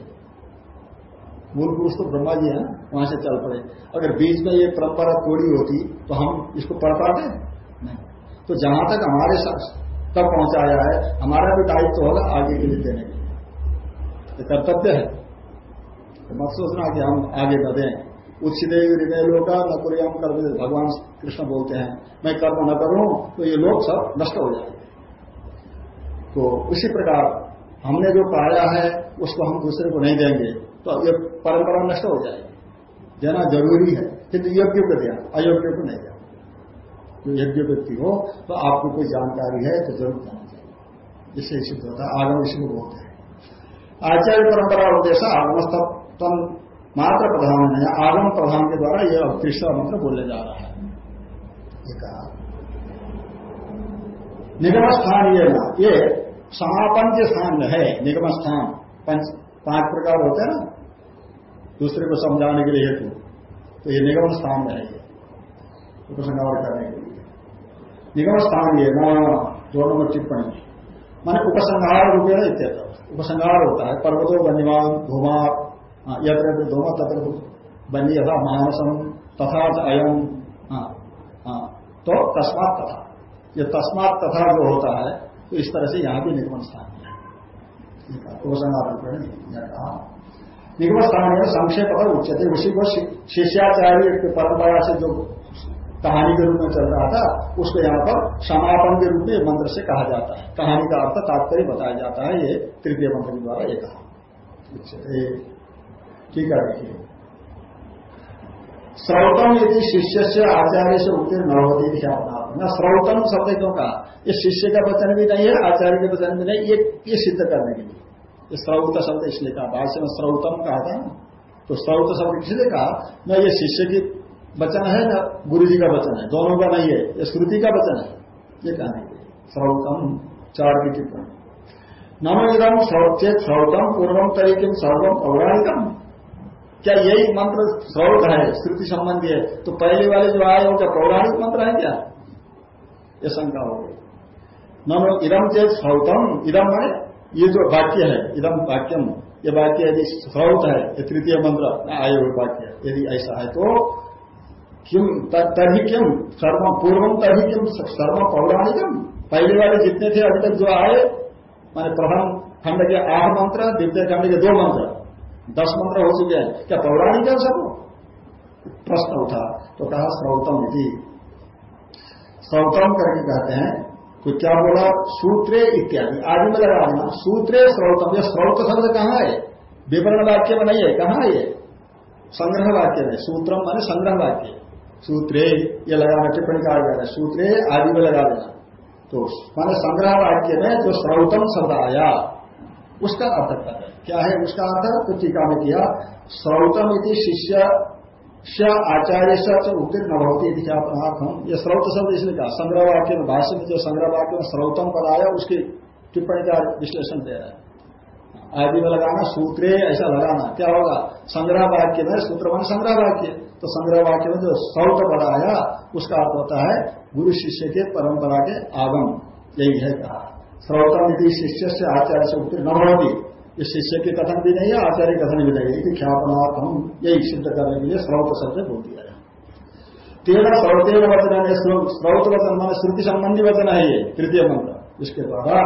Speaker 1: मूल पुरुष तो ब्रह्मा जी है, वहाँ से चल पड़े। अगर बीच में ये परंपरा थोड़ी होती तो हम इसको पढ़ पाते? नहीं। तो जहाँ तक हमारे साथ तक पहुँचाया है, हमारा भी दायित्व तो होगा आगे के लिए देने के लिए। कर्तव्य है। तो मत सोचना कि हम आगे बढ़े। उच्छिदे हृदय लोग न कर्म भगवान कृष्ण बोलते हैं, मैं कर्म न करूँ तो ये लोग सब नष्ट हो जाएँगे तो उसी प्रकार हमने जो पाया है, उसको हम दूसरे को नहीं देंगे तो ये परंपरा नष्ट हो जाएगी। देना ज़रूरी है, किंतु योग्य को दिया अयोग्य को नहीं दिया जो यज्ञ व्यक्ति हो तो आपको कोई जानकारी है तो ज़रूर देना चाहिए। इससे सिद्ध होता है, आगम इसी को बोलते हैं। आचार्य परंपरा उद्देश्य आगमस्तम मात्र प्रधान है आगम प्रधान के द्वारा यह तीसरा मंत्र बोलने जा रहा है। निगम स्थान ये ना ये समापन के स्थान है निगम स्थान पंच पाँच प्रकार होते हैं ना। दूसरे को समझाने के लिए हेतु। तो ये निगम स्थान है ये उपसंहार करने के लिए। निगम स्थान ये न दो नंबर टिप्पणी। माने उपसंहार रुपये इत्यर्थ। उपसंहार होता है पर्वतों वन्यमान धुमार हाँ, यत्र दोनों तत्र बनी यथा मानसम तथा अयम हाँ, हाँ, तो तस्मात तथा। ये तस्मात तथा जो होता है तो इस तरह से यहाँ भी निगमन स्थान है। निगम स्थान है संक्षेप पर उच्चते उसी को शिष्याचार्य की परंपरा से जो कहानी के रूप में चल रहा था उसको यहाँ पर समापन के रूप में मंत्र से कहा जाता है। कहानी का अर्थ तात्पर्य बताया जाता है ये तृतीय मंत्र के द्वारा ये कहा। ठीक है देखिए श्रौतम यदि शिष्य से आचार्य से उत्तीर्ण न होती थी अपना न श्रौतम शब्द क्यों कहा? ये शिष्य का वचन भी नहीं है, आचार्य के वचन भी नहीं, ये ये सिद्ध करने के लिए। ये श्रौत शब्द इसलिए कहा, भाष्य में श्रौतम कहा था ना। तो श्रौत शब्द इसलिए कहा? न ये शिष्य की वचन है, न गुरु जी का वचन है, दोनों का नहीं है, ये श्रुति का वचन है। ये कहने के लिए। चार की टिप्पणी। नमो इदम चेत श्रौतम पूर्वम तरीके सर्वम पौराणिकम। क्या यही मंत्र स्रोत है श्रुति संबंधी है? तो पहले वाले जो आए हो क्या पौराणिक मंत्र है क्या? ये शंका हो गई। ननो इदम चेत श्रौतम इदम है, ये जो वाक्य है इदम वाक्यम, ये वाक्य यदि श्रौत है, ये तृतीय मंत्र आए वाक्य, यदि ऐसा है तो किम तभी किम सर्व पूर्वम तभी किम सर्व पौराणिकम पहले वाले जितने थे, अभी तक जो आए, माने प्रथम खंड के आठ मंत्र, द्वितीय खंड के दो मंत्र दस मंत्र हो चुके हैं। क्या पौराणिक है सब प्रश्न उठा। तो कहा श्रौतम यदि श्रौतम करके कहते हैं तो क्या बोला? सूत्रे इत्यादि। आदि में लगा देना। सूत्रे श्रौतम यह श्रौत शब्द कहाँ है? विवरण वाक्य में नहीं है। कहाँ है संग्रह वाक्य में। सूत्रम माने संग्रह वाक्य। सूत्रे, ये लगाना टिप्पणी कहा जा रहा है सूत्रे आदि में लगा देना। तो माने संग्रह वाक्य में जो श्रौतम शब्द आया उसका अर्थ कर है? क्या है उसका अर्थ? तो टीका में किया, श्रौतम इति शिष्य आचार्य से उत्तीर्ण होती थी क्या हम ये श्रौत शब्द इसलिए कहा संग्रह वाक्य में भाष्य में जो संग्रह वाक्य में श्रौतम पद आया, उसकी टिप्पणी का विश्लेषण दे रहा है। आदि में लगाना, सूत्रे ऐसा लगाना, क्या होगा? संग्रह वाक्य में सूत्र मान संग्रह वाक्य तो संग्रह वाक्य में जो श्रौत पद आया, उसका अर्थ होता है गुरु शिष्य के परंपरा के आगम। यही है कहा। श्रौतम यदि शिष्य से आचार्य से उत्तीर्ण न होती ये शिष्य के कथन भी नहीं है, आचार्य कथन भी नहीं है। ख्यापनार्थ हम यही सिद्ध करने के लिए श्रौत शब्द बोल दिया है। तेरह श्रौतेन वचन है श्रौत वचन मान श्रुति संबंधी वचन है ये, तृतीय मंत्र। इसके द्वारा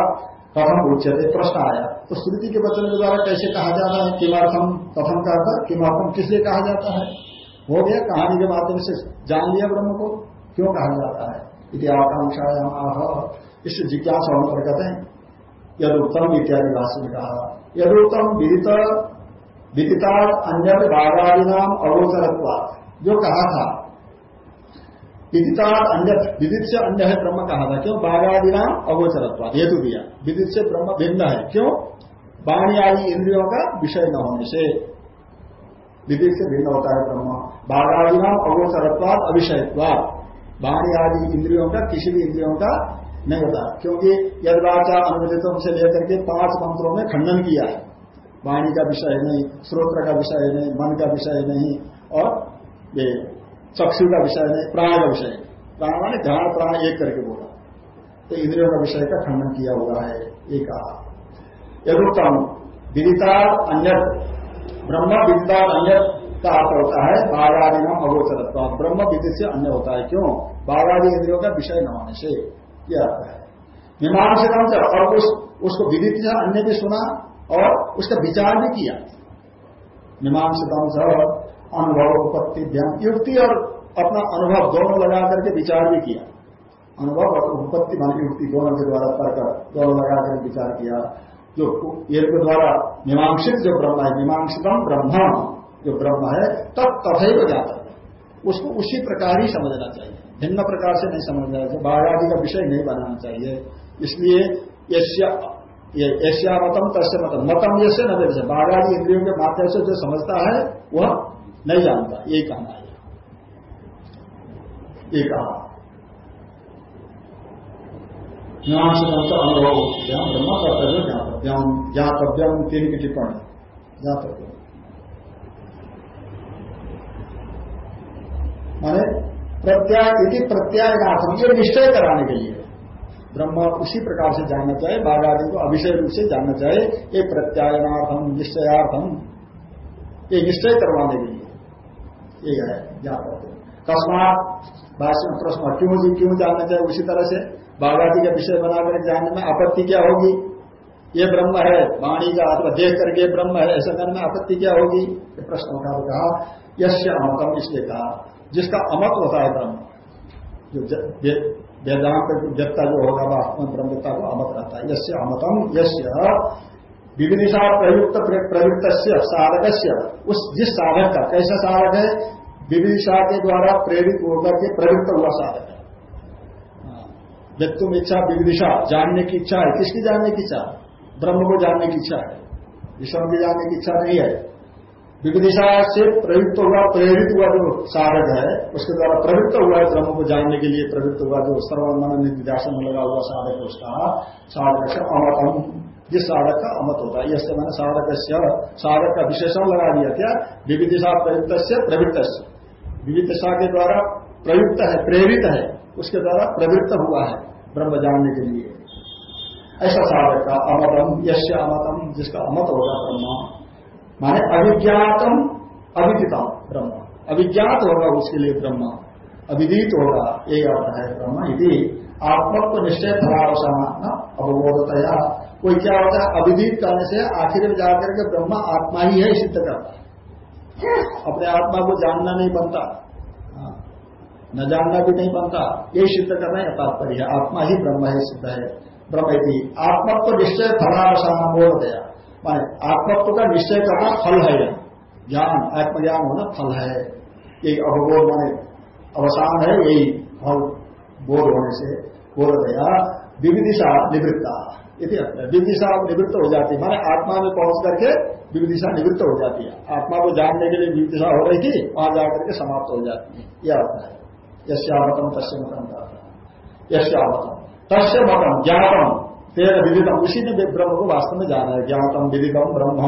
Speaker 1: कथम उच्चते प्रश्न आया तो श्रुति के वचन के द्वारा कैसे कहा जाता है? किमार्थम कथम का था किमार्थम किस लिए कहा जाता है? हो गया कहानी के माध्यम से जान लिया ब्रह्म को। क्यों कहा जाता है? यदि आकांक्षा इस जिज्ञासा होने पर कहते हैं, यदुत्तम इत्यादि भाषण में कहा, यदुत्तम विदित विदिता अन्य भागादि नाम अगोचरत्वा जो कहा था विदिता अन्य विदित से अन्य है ब्रह्म कहा था, क्यों? बाघादि नाम अगोचरत्व हेतु दिया। विदित से ब्रह्म भिन्न है, क्यों? वाणी आदि इंद्रियों का विषय न होने से। विदित से भिन्न होता है ब्रह्म। बाघादि नाम अगोचरत्वाद अविषयत्वाद वाणी आदि इंद्रियों का, किसी भी इंद्रियों का नहीं होता। क्योंकि यदवाचा अनुदितों से लेकर के पाँच मंत्रों में खंडन किया है। वाणी का विषय नहीं श्रोत्र का विषय नहीं, मन का विषय नहीं, और ये चक्षु का विषय नहीं, प्राण का विषय प्राण माने ध्यान, प्राण एक करके बोला। तो इंद्रियों का विषय का खंडन किया हुआ है, एक कहा विदिता अन्य ब्रह्म विदिता अन्य का अर्थ होता है बाघादि नाम अगोचरत्व ब्रह्म विदित से अन्य होता है। क्यों? बाघादि इंद्रियों का विषय न होने से। यह अर्थ है। मीमांसा से और उस, उसको से अन्य भी सुना और उसका विचार भी किया। मीमांसा से अनुभव उपत्ति ध्यान युक्ति और अपना अनुभव दोनों लगा करके विचार भी किया। अनुभव और उपत्ति मान युक्ति दोनों के द्वारा तर्क दोनों लगा कर विचार किया। जो ये द्वारा मीमांसित जो ब्रह्म है मीमांसितम ब्रह्म जो ब्रह्म है तब तथे जाता है। उसको उसी प्रकार ही समझना चाहिए। भिन्न प्रकार से नहीं समझना चाहिए बाघ आदि का विषय नहीं बनाना चाहिए। इसलिए ऐसा मतम तस्य मतम। मतम जैसे न जैसे। बाघ आदि इंद्रियों के माध्यम से जो समझता है, वह नहीं जानता। यही कहना है। ये कहा। अनुभव ब्रह्म कर्तव्य ज्ञातव्यम। ज्ञातव्यम तीन की टिप्पणी। ज्ञातव्य माने प्रत्याय यदि प्रत्यायनाथम ये निश्चय कराने के लिए। ब्रह्म उसी प्रकार से जानना चाहिए बाघादि को अभिषय रूप से जानना चाहिए ये प्रत्यायनाथम निश्चयार्थम, ये निश्चय करवाने के लिए। ये है ज्ञान कस्मात भाषण प्रश्न क्यों जी, क्यों जानना चाहिए उसी तरह से? बाघादि का विषय बनाकर जानने में आपत्ति क्या होगी? ये ब्रह्म है, वाणी का अथवा देख करके ब्रह्म है, ऐसा करने में आपत्ति क्या होगी? ये प्रश्न उठा कहा यश अमतम इसलिए कहा जिसका अमत होता है ब्रह्म। जो वेदांत व्यक्ता जो होगा, वास्तव ब्रह्मता को अमत रहता है। यश अमतम यश विविधिशा प्रयुक्त प्रयुक्त साधक उस जिस साधक का कैसा साधक है? विविधिशा के द्वारा प्रेरित होकर के प्रयुक्त हुआ साधक है। हाँ। व्यक्तुम इच्छा विविधिशा जानने की इच्छा है। किसकी जानने की इच्छा? ब्रह्म को जानने की इच्छा है। ईश्वर की जानने की इच्छा नहीं है। विविदिशा से प्रयुक्त हुआ प्रेरित हुआ जो साधक है, उसके द्वारा प्रवृत्त हुआ है, ब्रह्म को जानने के लिए प्रवृत्त हुआ जो सर्वमन निधिध्यासन में लगा हुआ साधक उसका। साधक से अमतम। जिस साधक का अमत होता है, यह मैंने साधक साधक का विशेषण लगा दिया क्या? विविदिशा प्रयुक्त से प्रवृत्त विविदिशा के द्वारा प्रयुक्त है, प्रेरित है, उसके द्वारा प्रवृत्त हुआ है, ब्रह्म जानने के लिए। ऐसा साधक का अमतम यश अमतम, जिसका अमत होगा ब्रह्म। माने अभिज्ञातम अविदितम ब्रह्म। अभिज्ञात होगा उसके लिए ब्रह्म। अविदित होगा, ये अर्थ है ब्रह्म यदि आत्मत्व निश्चय फलावसान अवबोधतया। कोई क्या होता है, अविदित करने से आखिर में जाकर के ब्रह्म आत्मा ही है, सिद्ध करता अपने आत्मा को जानना नहीं बनता। हाँ। न जानना भी नहीं बनता। ये सिद्ध करना है। तात्पर्य आत्मा ही ब्रह्म है, सिद्ध है। ब्रह्म आत्मत्व निश्चय फलावसान बोध गया माने आत्मत्व का निश्चय करना फल है। ज्ञान, आत्मज्ञान होना फल है। यही अवबोध माने अवसान है, यही फल बोध होने से। बोध गया विविदिशा निवृत्ता यदि निवृत्त हो जाती है। माने आत्मा में पहुँच करके विविदिशा निवृत्त हो जाती है। आत्मा को जानने के लिए विविदिशा हो रही थी, वहाँ जाकर के समाप्त हो जाती है। यह अर्थ है। यश्यावतम तस्य मतम यश्यावतम तस्य मतम ज्ञातम। तेरा विदितम उसी ने ब्रह्म को वास्तव में जाना है, ज्ञातम विदितम ब्रह्म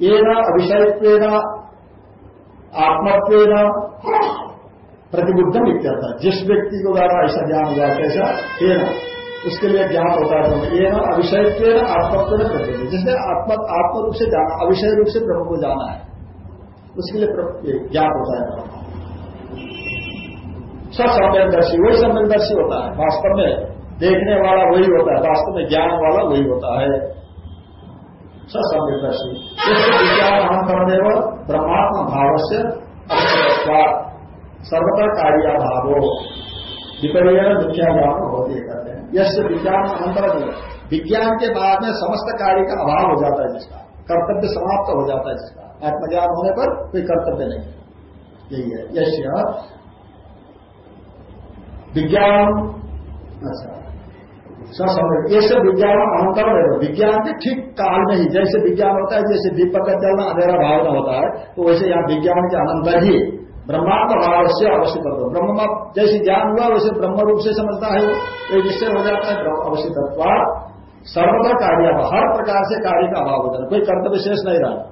Speaker 1: ये न अभिषयत्व आत्मत्व प्रतिबुद्धम इत्यर्थ। जिस व्यक्ति को द्वारा ऐसा ज्ञान हो जाए कैसा? ये न उसके लिए ज्ञान होता है ब्रह्म। ये न अभिषयत्व आत्मत्व प्रतिबुद्ध। जिसने आत्म आत्म रूप से जाना अभिषय रूप से ब्रह्म को जाना है, उसके लिए ज्ञान होता है ब्रह्म। ससम्यदर्शी वही सम्यदर्शी होता है, वास्तव में देखने वाला वही होता है, वास्तव में ज्ञान वाला वही होता है। ससंवेदर्शी इससे विज्ञान अहंकरण ब्रह्मात्म भाव से सर्वता कार्य भावो विपर्य मिथ्या ज्ञान होते कहते हैं। यश विज्ञान अनंतर विज्ञान के बाद में समस्त कार्य का अभाव हो जाता है जिसका। कर्तव्य समाप्त हो जाता है जिसका। आत्मज्ञान होने पर कोई कर्तव्य नहीं यही है। यश विज्ञान अच्छा ससमय ऐसे विज्ञान अनंतर है विज्ञान के ठीक काल में ही जैसे विज्ञान होता है जैसे दीपक का चलना अंधेरा भावना होता है तो वैसे यहाँ विज्ञान के अनंतर ही ब्रह्मांड भाव से अवश्य दो ब्रह्म जैसे ज्ञान हुआ वैसे ब्रह्म रूप से समझता है एक निश्चय हो जाता है अवश्य तत्व सर्वदा कार्य हर प्रकार से कार्य का अभाव होता है कोई कर्तव्य शेष नहीं रहा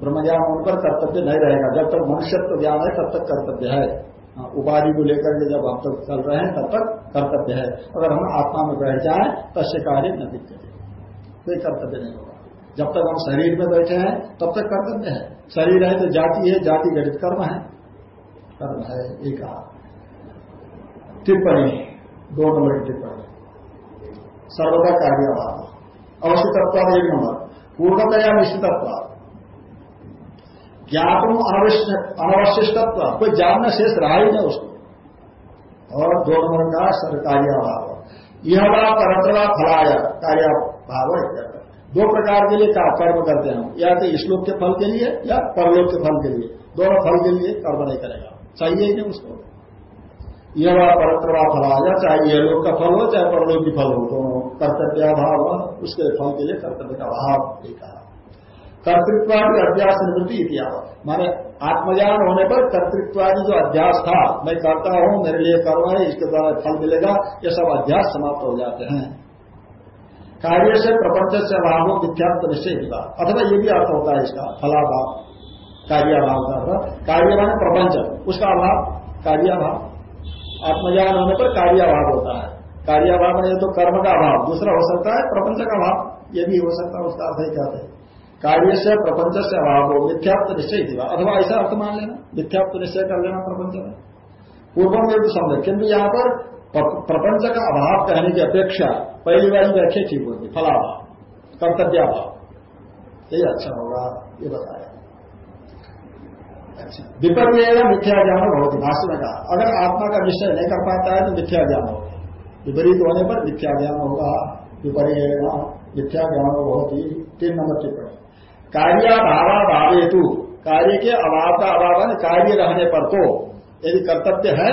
Speaker 1: ब्रह्म ज्ञान होने पर कर्तव्य नहीं रहेगा जब तक मनुष्यत्व ज्ञान है तब तक कर्तव्य है हाँ, उपाधि को लेकर के जब हम तक चल रहे हैं, तब तक कर्तव्य है। अगर हम आत्मा में बैठ जाए, तस्य कार्य न दिक्कत कोई कर्तव्य नहीं होगा। जब तक हम शरीर में बैठे हैं, तब तक कर्तव्य है। शरीर है तो जाति है, जाति गणित कर्म है। कर्म है, एक टिप्पणी, दो नंबर की टिप्पणी। सर्वदा कार्य अवश्य तत्व एक नंबर। पूर्णतया निश्चितत्व। ज्ञातम अनवशिष्टत्व कोई जानना शेष रहा ही नहीं उसको। और दो नंबर का अभाव यह बड़ा परतरा फलाया कार्य भाव दो प्रकार के लिए कर्म करते हैं। या तो श्लोक के फल के लिए या परलोक के फल के लिए। दोनों फल के लिए कर्म नहीं करेगा। चाहिए ही नहीं उसको। यह बड़ा परतवा फलाया, चाहे यह लोक का फल हो, चाहे परलोक की फल हो, दोनों कर्तव्य अभाव उसके फल के लिए कर्तव्य का अभाव कहा कर्तृत्वादी अभ्यास निवृत्ति इतिहास माने आत्मज्ञान होने पर कर्तृत्वादी जो अध्यास था, मैं करता हूँ, मेरे लिए कर्म है, इसके द्वारा फल मिलेगा, ये सब अध्यास समाप्त हो जाते हैं। कार्य से, प्रपंच से अभाव मिथ्यात्व निश्चय होगा अथवा ये भी अर्थ होता है इसका, फलाभाव, कार्याभाव का अर्थ। कार्य मान प्रपंच, उसका अभाव, कार्याभाव। आत्मज्ञान होने पर कार्याभाव होता है। कार्याभाव में तो कर्म का अभाव, दूसरा हो सकता है प्रपंच का अभाव, ये भी हो सकता है, उसका अर्थ ही कहते हैं? कार्य से प्रपंच से अभाव हो मिथ्यात्व निश्चय दिया अथवा ऐसा अर्थ मान लेना मिथ्यात्व निश्चय कर लेना प्रपंच। में पूर्व में भी समझे किंतु यहाँ पर प्रपंच का अभाव कहने की अपेक्षा पहली बार व्याख्या ठीक होगी, फलाभाव, कर्तव्याभाव। यही अच्छा होगा, ये बताया। अच्छा विपर्य मिथ्या ज्ञान होती भाष्य में कहा। अगर आत्मा का निश्चय नहीं कर पाता है तो मिथ्या ज्ञान होगा। विपरीत होने पर मिथ्या ज्ञान होगा विपर्य मिथ्या ज्ञान होती तीन नंबर टिप्पणी। कार्याभावा भावे तू कार्य के अभाव का अभाव है, कार्य रहने पर तो यदि कर्तव्य है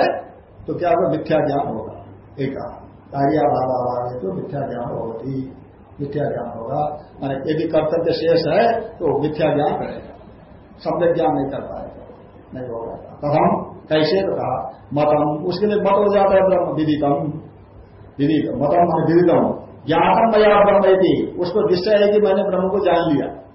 Speaker 1: तो क्या होगा मिथ्या ज्ञान होगा? एक कार्याभाव है तो मिथ्या ज्ञान होगी मिथ्या ज्ञान होगा। माने यदि कर्तव्य शेष है तो मिथ्या ज्ञान रहेगा। शब्द ज्ञान नहीं कर पाएगा नहीं होगा। कथम कैसे तो कहा, मतम, उसके लिए मत हो जाता है विदितम। विदित, मतम विदितम। ज्ञातम मया ब्रह्म उसको निश्चय है कि मैंने ब्रह्म को जान लिया।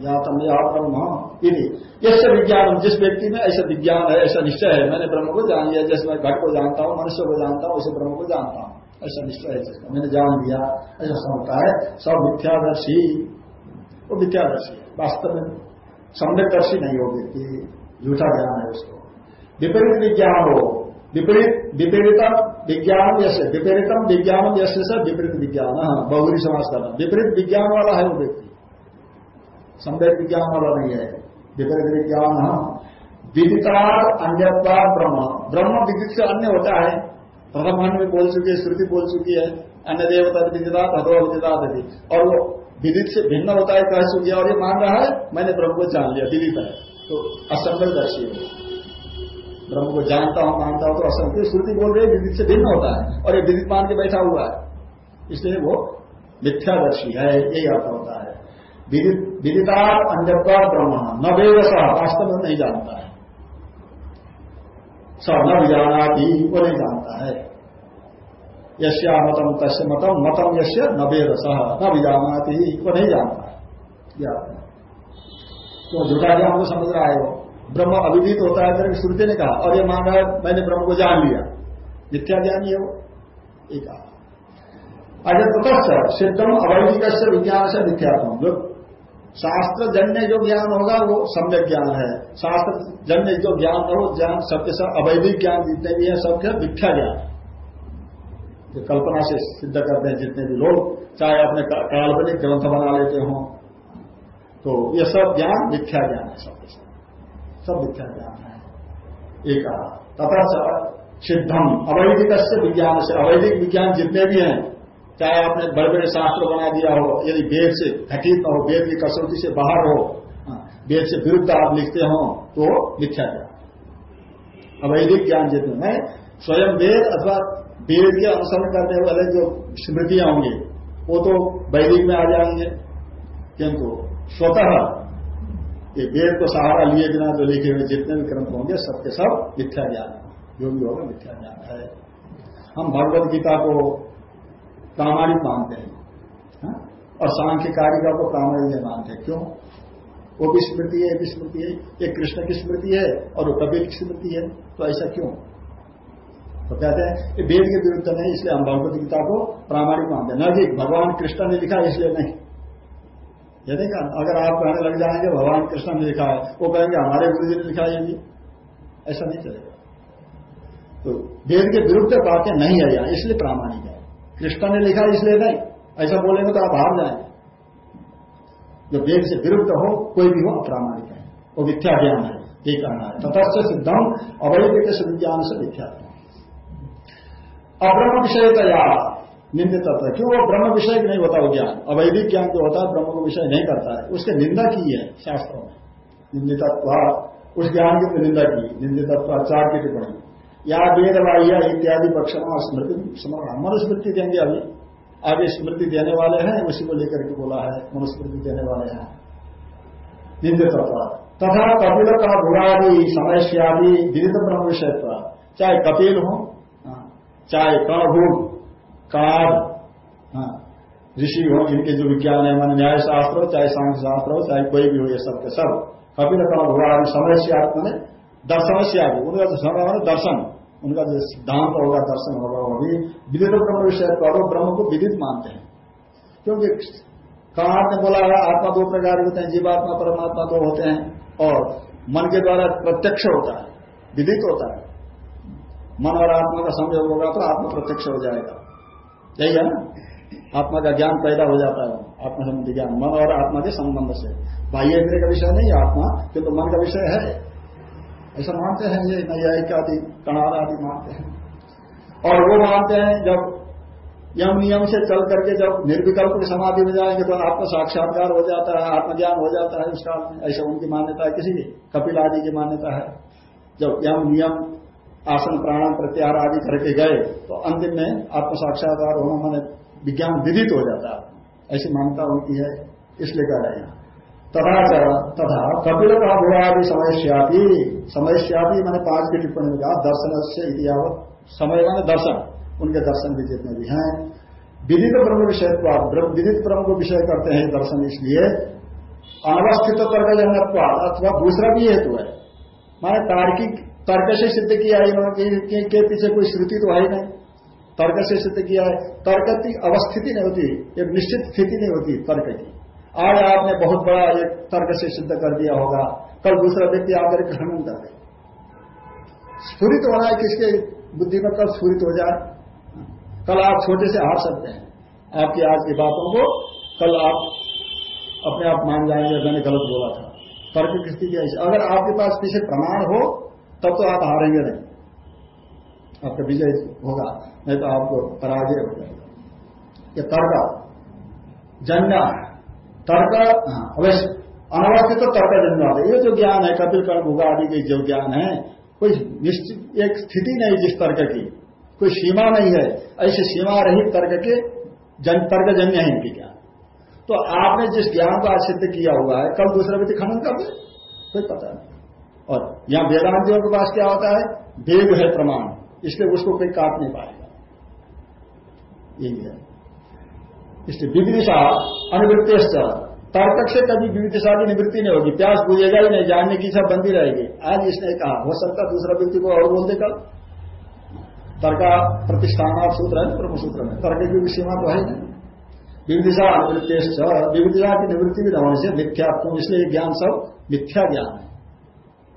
Speaker 1: ज्ञातम या ब्रह्म यदि यश विज्ञान, जिस व्यक्ति में ऐसा विज्ञान है, ऐसा निश्चय है, मैंने ब्रह्म को जान लिया जैसे मैं घट को जानता हूँ, मनुष्य को जानता हूँ ऐसे ब्रह्म को जानता हूँ। ऐसा निश्चय है जिसका। मैंने जान लिया, ऐसा समझता है। सब मिथ्यादर्शी। वो मिथ्यादर्शी वास्तव में सम्यकदर्शी नहीं हो व्यक्ति। झूठा ज्ञान है उसको। विपरीत विज्ञान हो। विपरीत, विपरीतम विज्ञान यश विपरीतम विज्ञान यश से विपरीत विज्ञान। बहुरी समाज करना विपरीत विज्ञान वाला है वो व्यक्ति। संवेद विज्ञान वाला नहीं है। विपरीत विज्ञान विदितार अन्यवाद ब्रह्म। ब्रह्म विदित से अन्य होता है। प्रथम खंड में बोल चुकी है, श्रुति बोल चुकी है, अन्य देवता विदिता, भगव विदिता दधी और वो विदित से भिन्न होता है, कह चुकी है, और ये मान रहा है, मैंने ब्रह्म को जान लिया, विदित है। तो असंभव दर्शी है। ब्रह्म को जानता हूँ, मानता हूँ तो असंभव श्रुति बोल रही है, विदित से भिन्न होता है, और ये विदित मान के बैठा हुआ है। इसलिए वो मिथ्यादर्शी है, यही अर्थ होता है। विदिता अन्यत्वा ब्रह्म न वेद सह वास्तव में नहीं जानता है। सब न जाना भी वो नहीं जानता है। यश्या मतम, तस्य मतम मतम यश्य न वेद सह न विजानाती वो नहीं जानता है। तो झूठा ज्ञान को समझ रहा है वो। ब्रह्म अभिदित होता है करके श्रुति ने कहा। और ये मान मैंने ब्रह्म को जान लिया। मिथ्या ज्ञान है वो। एक अजय ततः सिद्धम अवैधिक विज्ञान से मिथ्यात्म शास्त्र जन्य जो ज्ञान होगा, वो सम्यक ज्ञान है। शास्त्र जन्य जो ज्ञान हो, ज्ञान सबके सब अवैधिक ज्ञान जितने भी है, सबके मिथ्या ज्ञान। जो कल्पना से सिद्ध करते हैं जितने भी लोग, चाहे अपने काल्पनिक ग्रंथ बना लेते हों। तो ये सब ज्ञान, मिथ्या ज्ञान है सबके सब सब मिथ्या ज्ञान है। एक तथा सिद्धम। अवैधिक विज्ञान से अवैधिक विज्ञान जितने भी हैं चाहे आपने बड़े बड़े शास्त्र बना दिया हो यदि वेद से घटित हो वेद की कसौटी से बाहर हो हाँ, वेद से विरुद्ध आप लिखते हो तो मिथ्या ज्ञान। अवैधिक ज्ञान जितने में स्वयं वेद अथवा वेद के अनुसरण करने वाले जो स्मृतियाँ होंगी वो तो वैदिक में आ जाएँगे। किंतु स्वतः ये वेद को सहारा लिए बिना जो लिखे हुए जितने भी ग्रंथ होंगे सबके सब मिथ्या ज्ञान जो भी होगा मिथ्या ज्ञान है। हम भगवत गीता को प्रामाणिक मानते हैं। हा? और सांख्य कारिका को प्रामाणिक मानते। हैं क्यों? वो भी स्मृति है भी स्मृति है। एक कृष्ण की स्मृति है और वो कबीर की स्मृति है। तो ऐसा क्यों? तो कहते हैं वेद के विरुद्ध नहीं, इसलिए हम भगवत गीता को प्रामाणिक मानते हैं। न कि भगवान कृष्ण ने लिखा, इसलिए नहीं। यदि अगर आप कहने लग जाएँगे, भगवान कृष्ण ने लिखा है, वो कहेंगे, हमारे गुरु जी ने लिखा है ये ऐसा नहीं चलेगा। तो वेद के विरुद्ध बातें नहीं है यहाँ, इसलिए प्रामाणिक है। कृष्ण ने लिखा इसलिए नहीं। ऐसा बोलेंगे तो आप हार जाएँगे जो वेद से विरुद्ध हो, कोई भी हो, अप्रामाणिक है। वो मिथ्या ज्ञान है, ये कहना है। तथा सिद्धम अवैध विज्ञान से विख्यात अब्रह्म विषय तया निंदित तत्व। क्यों? वो ब्रह्म विषय नहीं होता, वो ज्ञान। अवैधिक ज्ञान जो होता है, ब्रह्म को विषय नहीं करता है। उसकी निंदा की है, शास्त्रों में। निंदितत्व। उस ज्ञान की तो निंदा की। निंदितत्व चार की टिप्पणी। या वेद बाह्य इत्यादि पक्ष में स्मृति मनुस्मृति देंगे अभी। आगे स्मृति देने वाले हैं उसी को लेकर के बोला है मनुस्मृति देने वाले हैं। निंदितत्व तथा। कपिल का बुरादि समस्यादि विदित ब्रह्म विषय चाहे कपिल हो चाहे कणभूम काद हाँ, ऋषि हो इनके जो विज्ञान है मान न्याय शास्त्र हो चाहे सांख्य शास्त्र हो चाहे कोई भी हो ये सब के सब। कपिल कण हुआ समय से आत्मा ने दर्शन से आगे उनका जो समय है, दर्शन। उनका जो सिद्धांत होगा, दर्शन होगा, वो भी विदित ब्रह्म विषय तो ब्रह्म को विदित मानते हैं। क्योंकि कहा ने बोला है, आत्मा दो प्रकार होते हैं, जीवात्मा, परमात्मा दो होते हैं, और मन के द्वारा प्रत्यक्ष होता है, विदित होता है। मन और आत्मा का संयोग होगा तो आत्मा प्रत्यक्ष हो जाएगा। यही है ना? आत्मा का ज्ञान पैदा हो जाता है आत्मा संबंधी ज्ञान, मन और आत्मा के संबंध से। बाह्य इंद्रिय का विषय नहीं, आत्मा किंतु मन का विषय है। ऐसा मानते हैं ये न्यायिक आदि कणार आदि मानते हैं। और वो मानते हैं जब यम नियम से चल करके जब निर्विकल्प की समाधि में जाएँगे तो आत्म साक्षात्कार हो जाता है, आत्मज्ञान हो जाता है उस काल में ऐसा उनकी मान्यता है, किसी कपिल आदि की मान्यता है। जब यम नियम, आसन प्राणायाम प्रत्याहार आदि करके गए तो अंतिम में आत्म साक्षात्कार होना मैंने विज्ञान विदित हो जाता है। ऐसी मान्यता उनकी है, इसलिए कह रहे हैं। तथा तथा। कपिल का बुरादि समस्यापी समस्यापी मैंने पाँच की टिप्पणी में कहा दर्शन से इतिहावत समय माने दर्शन, उनके दर्शन भी जितने भी हैं। विदित ब्रह्म विषय विदित ब्रह्म को विषय करते हैं दर्शन इसलिए अनवस्थित तर्कजन्य अथवा दूसरा भी हेतु है। माने तार्किक तर्क से सिद्ध किया इन्होंने के पीछे कोई श्रुति तो है नहीं। तर्क से सिद्ध किया है। तर्क की अवस्थिति नहीं होती, एक निश्चित स्थिति नहीं होती तर्क की। आज आपने बहुत बड़ा एक तर्क से सिद्ध कर दिया होगा। कल दूसरा व्यक्ति आकर खंडन कर दे। स्फूरित होना है किसके बुद्धि में? कल स्फूरित हो जाए। कल आप छोटे से हार सकते हैं। आपकी आज की बातों को कल आप अपने आप मान जाएँगे। मैंने गलत बोला था। तर्क की स्थिति ऐसी अगर आपके पास पीछे प्रमाण हो, तब तो आप हारेंगे नहीं। आपका विजय होगा। नहीं तो आपको पराजय हो जाएगा। ये तर्क। जन्य तर्क हाँ, अवश्य। अनावश्य तो तर्क जन्म जन्य ये जो ज्ञान है कपिल कर्ण भूगा आदि के जो ज्ञान है कोई निश्चित एक स्थिति नहीं जिस तर्क की। कोई सीमा नहीं है। ऐसी सीमा रहित तर्क के जन तर्क जन्य है इनकी ज्ञान। तो आपने जिस ज्ञान को आज किया हुआ है कल दूसरा व्यक्ति खनन कर दे कोई पता नहीं। और यहाँ वेदांतियों के पास क्या होता है? वेद है प्रमाण। इसलिए उसको कोई काट नहीं पाएगा। यही है। इसलिए विविदिशा अनुवृत्ति तर्क से कभी विविदिशा की निवृत्ति नहीं होगी। प्यास बुझेगा ही नहीं, जानने की सब बंदी रहेगी। आज इसने कहा, हो सकता दूसरा व्यक्ति को और बोल दे कल। तर्का प्रतिष्ठान सूत्र है प्रमुख सूत्र में तर्क की सीमा तो है नहीं। विविदिशा अनुवृत्ति विविदिशा की निवृत्ति भी न होने से मिथ्यात्म इसलिए ज्ञान सब मिथ्या ज्ञान है।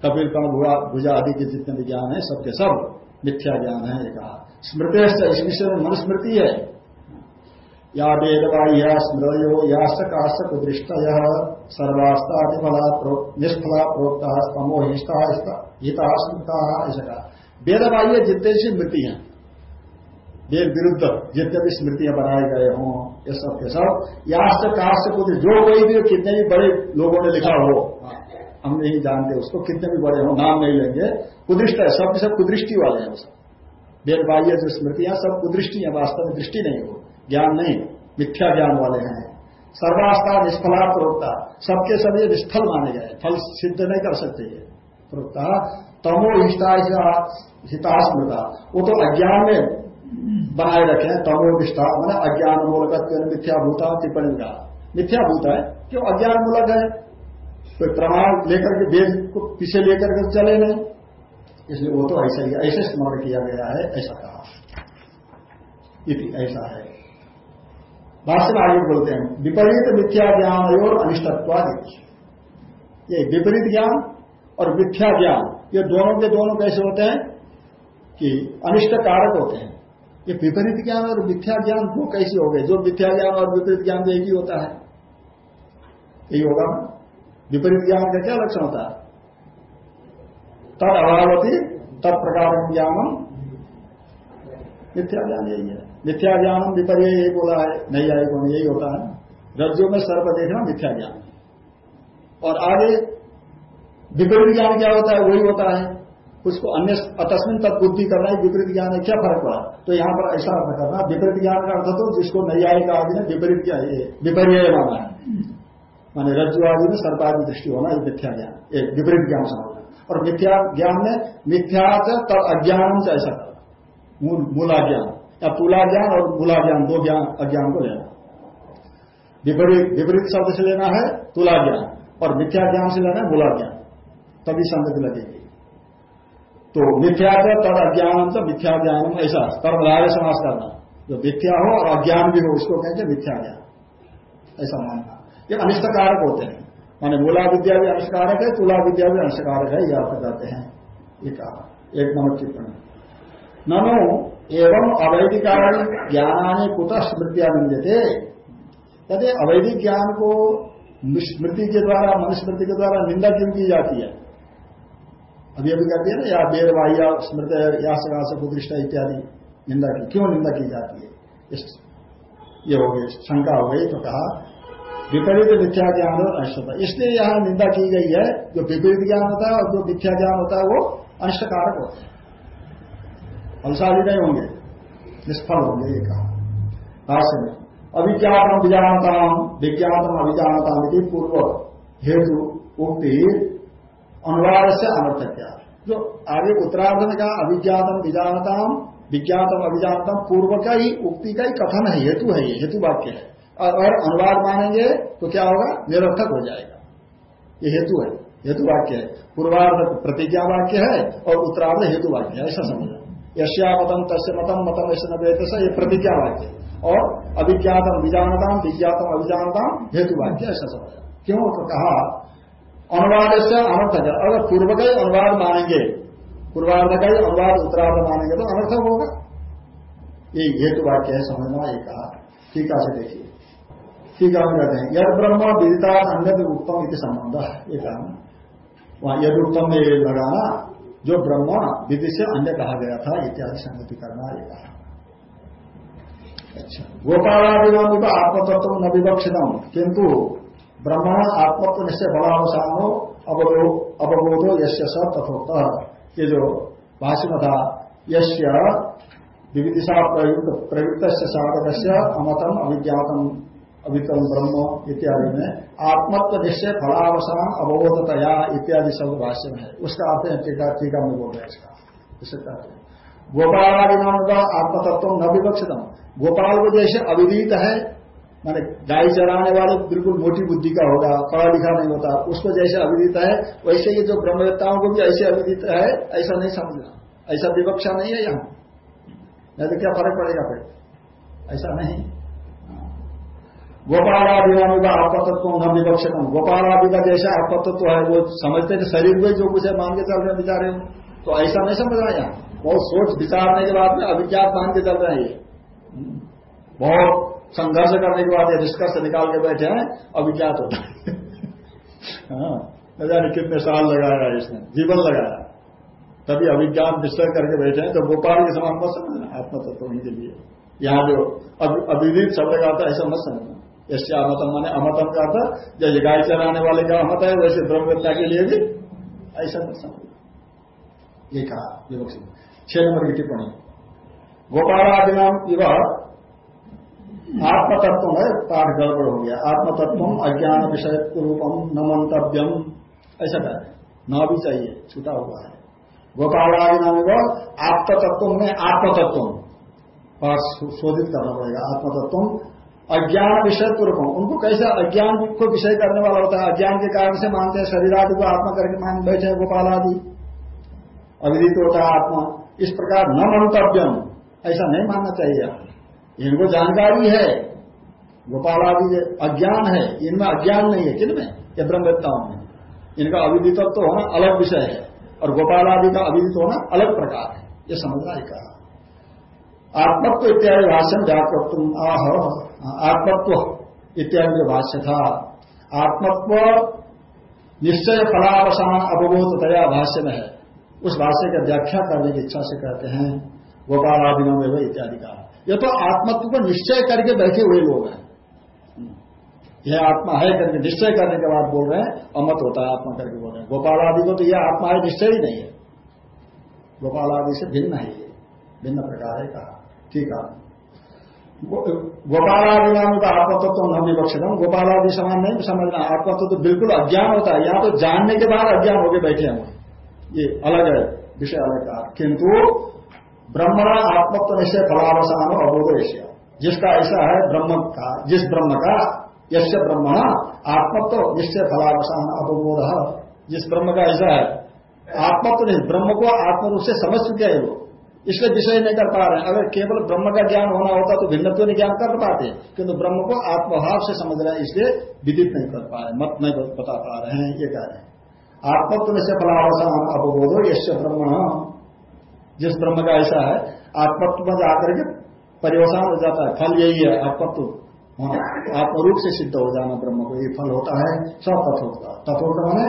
Speaker 1: कपिल कण भुआ भुजा आदि के जितने भी ज्ञान है, सबके सब मिथ्या ज्ञान है कहा। स्मृति इस विषय में मनुस्मृति है। या वेदवाह्य स्मृतो याश्च काश्च कुदृष्ट सर्वास्ता निष्फला प्रोक्ता स्तमो हिस्ता हिता स्मृता ऐसा जितने सी स्मृति है वेद विरुद्ध जितने भी स्मृतियाँ बनाए गए हों, ये सब के सब याश्च काश्च कुछ जो कोई भी कितने भी बड़े लोगों ने लिखा हो, हम नहीं जानते उसको, कितने भी बड़े हो, नाम नहीं लेंगे। कुदृष्ट है, सब सब कुदृष्टि वाले हैं सब। वेद बाह्य जो स्मृतियाँ, सब कुदृष्टि है, वास्तव में दृष्टि नहीं हो। ज्ञान नहीं, मिथ्या ज्ञान वाले हैं। सर्वास्था निष्फला प्रोक्ता। सबके सब ये निष्फल माने गए फल सिद्ध नहीं कर सकते ये। प्रोक्ता, तमो हिता हितास्मृता। वो तो अज्ञान में बनाए रखे हैं, तमो निष्ठा मैंने अज्ञान मूलक मिथ्या भूता टिप्पणी का मिथ्या भूता है, क्यों अज्ञान मूलक है? कोई प्रमाण लेकर के, वेद को पीछे लेकर के चले नहीं। इसलिए वो तो ऐसा ही, ऐसे स्मरण किया गया है, ऐसा कहा। ऐसा है। भाष्य आगे बोलते हैं। विपरीत मिथ्या ज्ञान और अनिष्टत्वादि ये विपरीत ज्ञान और मिथ्या ज्ञान ये दोनों के दोनों कैसे होते हैं? कि अनिष्ट कारक होते हैं। ये विपरीत ज्ञान और मिथ्या ज्ञान दो कैसे हो गए? जो मिथ्या ज्ञान और विपरीत ज्ञान एक ही होता है। यही होगा। विपरीत ज्ञान का क्या लक्षण होता है? तद अभावती, तत्प्रकार प्रकार ज्ञानम। मिथ्या ज्ञान यही है मिथ्या ज्ञान विपर्य यही बोला है नहीं आए कौन यही होता है। रज्जु में सर्प देखना मिथ्या ज्ञान और आगे विपरीत ज्ञान क्या होता है? वही होता है। उसको अन्य अतस्मिन तक बुद्धि करना है, विपरीत ज्ञान है क्या फ़र्क पड़ा? तो यहाँ पर ऐसा अर्थ करना, विपरीत ज्ञान का अर्थ तो जिसको आएगा आदि ने विपरीत विपर्य माना है। माने रज्जु आदि में सर्पादि दृष्टि होना, ये मिथ्या ज्ञान एक विपरीत ज्ञान समझना। और मिथ्या ज्ञान में मिथ्या तब अज्ञान से ऐसा मूला ज्ञान या तुला ज्ञान और मूला ज्ञान दो ज्ञान, अज्ञान को लेना। विपरीत विपरीत शब्द से लेना है तुला ज्ञान और मिथ्या ज्ञान से लेना है मूला ज्ञान तभी संगति लगेगी। तो मिथ्या का तद अज्ञान तो मिथ्या ज्ञान, ऐसा कर्मधारे समाज करना। जो मिथ्या हो और अज्ञान भी हो, उसको कहेंगे मिथ्या ज्ञान। ऐसा मानना। ये अनिष्टकारक होते हैं। माने मूला विद्या भी अनिष्कारक है तुला विद्या भी अनिष्टकारक है, ये आप बताते हैं। ये कहा। एक नंबर टिप्पणी ननो एवं अवैधिकारण ज्ञानाने कुत स्मृतिया निंदते कहते अवैधिक ज्ञान को स्मृति के द्वारा, मनुस्मृति के द्वारा निंदा क्यों की जाती है? अभी अभी कहते हैं ना, या बेर बाह्य स्मृत, या सकाश कुदृष्टा इत्यादि निंदा की क्यों निंदा की जाती है? इस ये हो गई, शंका हो गई तो कहा, विपरीत मिथ्या ज्ञान और अनिष्टता। इसलिए यहाँ निंदा की गई है, जो विपरीत ज्ञान होता है और जो मिथ्या ज्ञान होता है, वो अनिष्टकारक होता है। फलशाली नहीं होंगे। निष्फल होंगे ये कहा। भाष्य में अभिज्ञातम विजानता विज्ञातम अभिजानता पूर्व हेतु उक्ति अनुवाद से अनर्थक क्या जो आगे उत्तरार्ध में कहा अभिज्ञातम विजानता विज्ञातम अभिजानतम पूर्व का ही उक्ति का ही कथन है, हेतु है ये, हेतु वाक्य है। और अनुवाद मानेंगे तो क्या होगा? निरर्थक हो जाएगा। ये हेतु है, हेतु वाक्य है। पूर्वार्ध प्रतिज्ञा वाक्य है और उत्तरार्ध हेतु वाक्य है, ऐसा समझ यश्यामतम तस्य मतम मतम ऐसे न वेद ये प्रतिज्ञा वाक्य और अभिज्ञातम विजानताम विज्ञातम अभिजानताम हेतु वाक्य ऐसा समझा क्यों? तो कहा अनुवाद से अनर्थक है अगर पूर्व का ही अनुवाद मानेंगे पूर्वार्ध का ही अनुवाद उत्तरार्ध मानेंगे तो अनर्थक होगा। ये हेतु वाक्य है, समझना ये कहा। टीका से देखिए। टीका में कहते हैं, यद ब्रह्म विदिता अन्य उत्तम इति संबंध। है ये कहा। यद उत्तम में लगाना जो ब्रह्म विधि से अन्य कहा गया था इत्यादि संगति करना ये कहा। अच्छा। गोपालादिनाम तो आत्मतत्व न विवक्षितम, किंतु ब्रह्म आत्मत्व निश्चय बलावसानो अवबोधो यश्य स तथोक्त। ये जो भाषण था यश्य विविदिशा प्रयुक्त प्रयुक्त साधक से अमतम अभिज्ञातम अभितम ब्रह्म इत्यादि में आत्मत्व निश्चय फलावसान अवबोधतया इत्यादि शब्द भाष्य में है। उसका अर्थ है टीका टीका में बोल रहे इसका। इसे कहते हैं नाम का आत्मतत्व न विवक्षितम। गोपाल को जैसे अविदित है, माने गाय चराने वाले बिल्कुल मोटी बुद्धि का होगा, पढ़ा लिखा नहीं होता, उसको जैसे अविदित है, वैसे ही जो ब्रह्मवेत्ताओं को भी ऐसे अविदित है, ऐसा नहीं समझना। ऐसा विवक्षा नहीं है यहाँ। नहीं तो क्या फ़र्क पड़ेगा फिर? ऐसा नहीं। गोपालादिनामी का आत्मतत्व न विवक्षितम गोपालादि का जैसा आत्मतत्व है, वो समझते कि शरीर में जो कुछ है, मान के चल रहे विचारे तो ऐसा नहीं समझ रहा बहुत सोच विचारने के बाद में अभिज्ञात मान के चल रहे हैं ये। बहुत संघर्ष करने के बाद ये निष्कर्ष निकाल के बैठे हैं अभिज्ञात होता है हाँ न जाने कितने साल लगाया इसने, जीवन लगाया। तभी अभिज्ञान निश्चय करके बैठे हैं तो गोपाल के समान मत समझना आत्मतत्व के लिए। यहाँ जो अभिदित शब्द का आता ऐसा मत समझना। यश्य अमतम माने अमतम का था जैसे गाय चलाने वाले का अमत है, वैसे ब्रह्मवेत्ता के लिए भी ऐसा समझ ये कहा, विवक्षित। छह नंबर की टिप्पणी। गोपालादि नाम इव आत्मतत्व, है, पाठ गड़बड़ हो गया। आत्मतत्व अज्ञान विषय रूपम न मंतव्यम ऐसा कहते न भी चाहिए, छूटा हुआ है। गोपालादि नाम इव आत्मतत्व में आत्मतत्व। पाठ शोधित करना पड़ेगा। आत्मतत्व अज्ञान विषय रूपम उनको कैसे अज्ञान को विषय करने वाला होता है? अज्ञान के कारण से मानते हैं शरीर आदि को आत्मा करके मान बैठे गोपाल आदि। अविदित होता है आत्मा। इस प्रकार न मंतव्यम ऐसा नहीं मानना चाहिए। इनको जानकारी है। गोपाल आदि अज्ञान है। इनमें अज्ञान नहीं है। किन में ये ब्रह्मवेत्ताओं में। इनका अविदित तो होना अलग विषय है। और गोपाल आदि का अविदित होना अलग प्रकार है। ये समझना ही कहा। आत्मत्व इत्यादि भाष्य व्यापत्व आह, आत्मत्व इत्यादि जो भाष्य था आत्मत्व निश्चय फलावसान तया भाष्य में है। उस भाष्य का व्याख्या करने की इच्छा से कहते हैं गोपाल आदि में इत्यादि का। यह तो आत्मत्व को निश्चय करके बैठे हुए लोग हैं। यह आत्मा है करके, निश्चय करने के बाद बोल रहे हैं, अमत होता है आत्मा करके बोल रहे हैं। गोपाल आदि को तो यह आत्मा है, निश्चय ही नहीं है। गोपाल आदि से भिन्न है ये। भिन्न प्रकार है कहा। ठीक है। गोपाल आदि नाम का आत्मतत्व तो हम गोपालादि समान नहीं समझना आत्मत्व तो बिल्कुल अज्ञान होता है। यहाँ तो जानने के बाद अज्ञान होकर बैठे हैं। ये अलग है, विषय अलग का किंतु ब्रह्मणा आत्मत्व निश्चय फलावसान अबोध ऐसा जिसका ऐसा है, ब्रह्म का, जिस ब्रह्म का यश ब्रह्म आत्मत्व निश्चय फलावसान अवबोध जिस ब्रह्म का ऐसा है, आत्मत्व ब्रह्म को आत्मरूप से समझ चुके हैं इसलिए विषय नहीं कर पा रहे हैं। अगर केवल ब्रह्म का ज्ञान होना होता तो भिन्नत्व नहीं ज्ञान कर पाते, किंतु ब्रह्म को आत्मभाव से समझ रहे हैं, इसलिए विदित नहीं कर पा रहे मत नहीं बता पा रहे हैं, ये कह रहे हैं। आत्मत्व से फलावसान अवबोधो यश ब्रह्म जिस ब्रह्म का ऐसा है, आत्मत्व में जाकर के परिवसान हो जाता है, फल यही है, आत्मत्व। आत्मरूप से सिद्ध हो जाना ब्रह्म को, ये फल होता है, सब तथोक्ता तथोक्त मैंने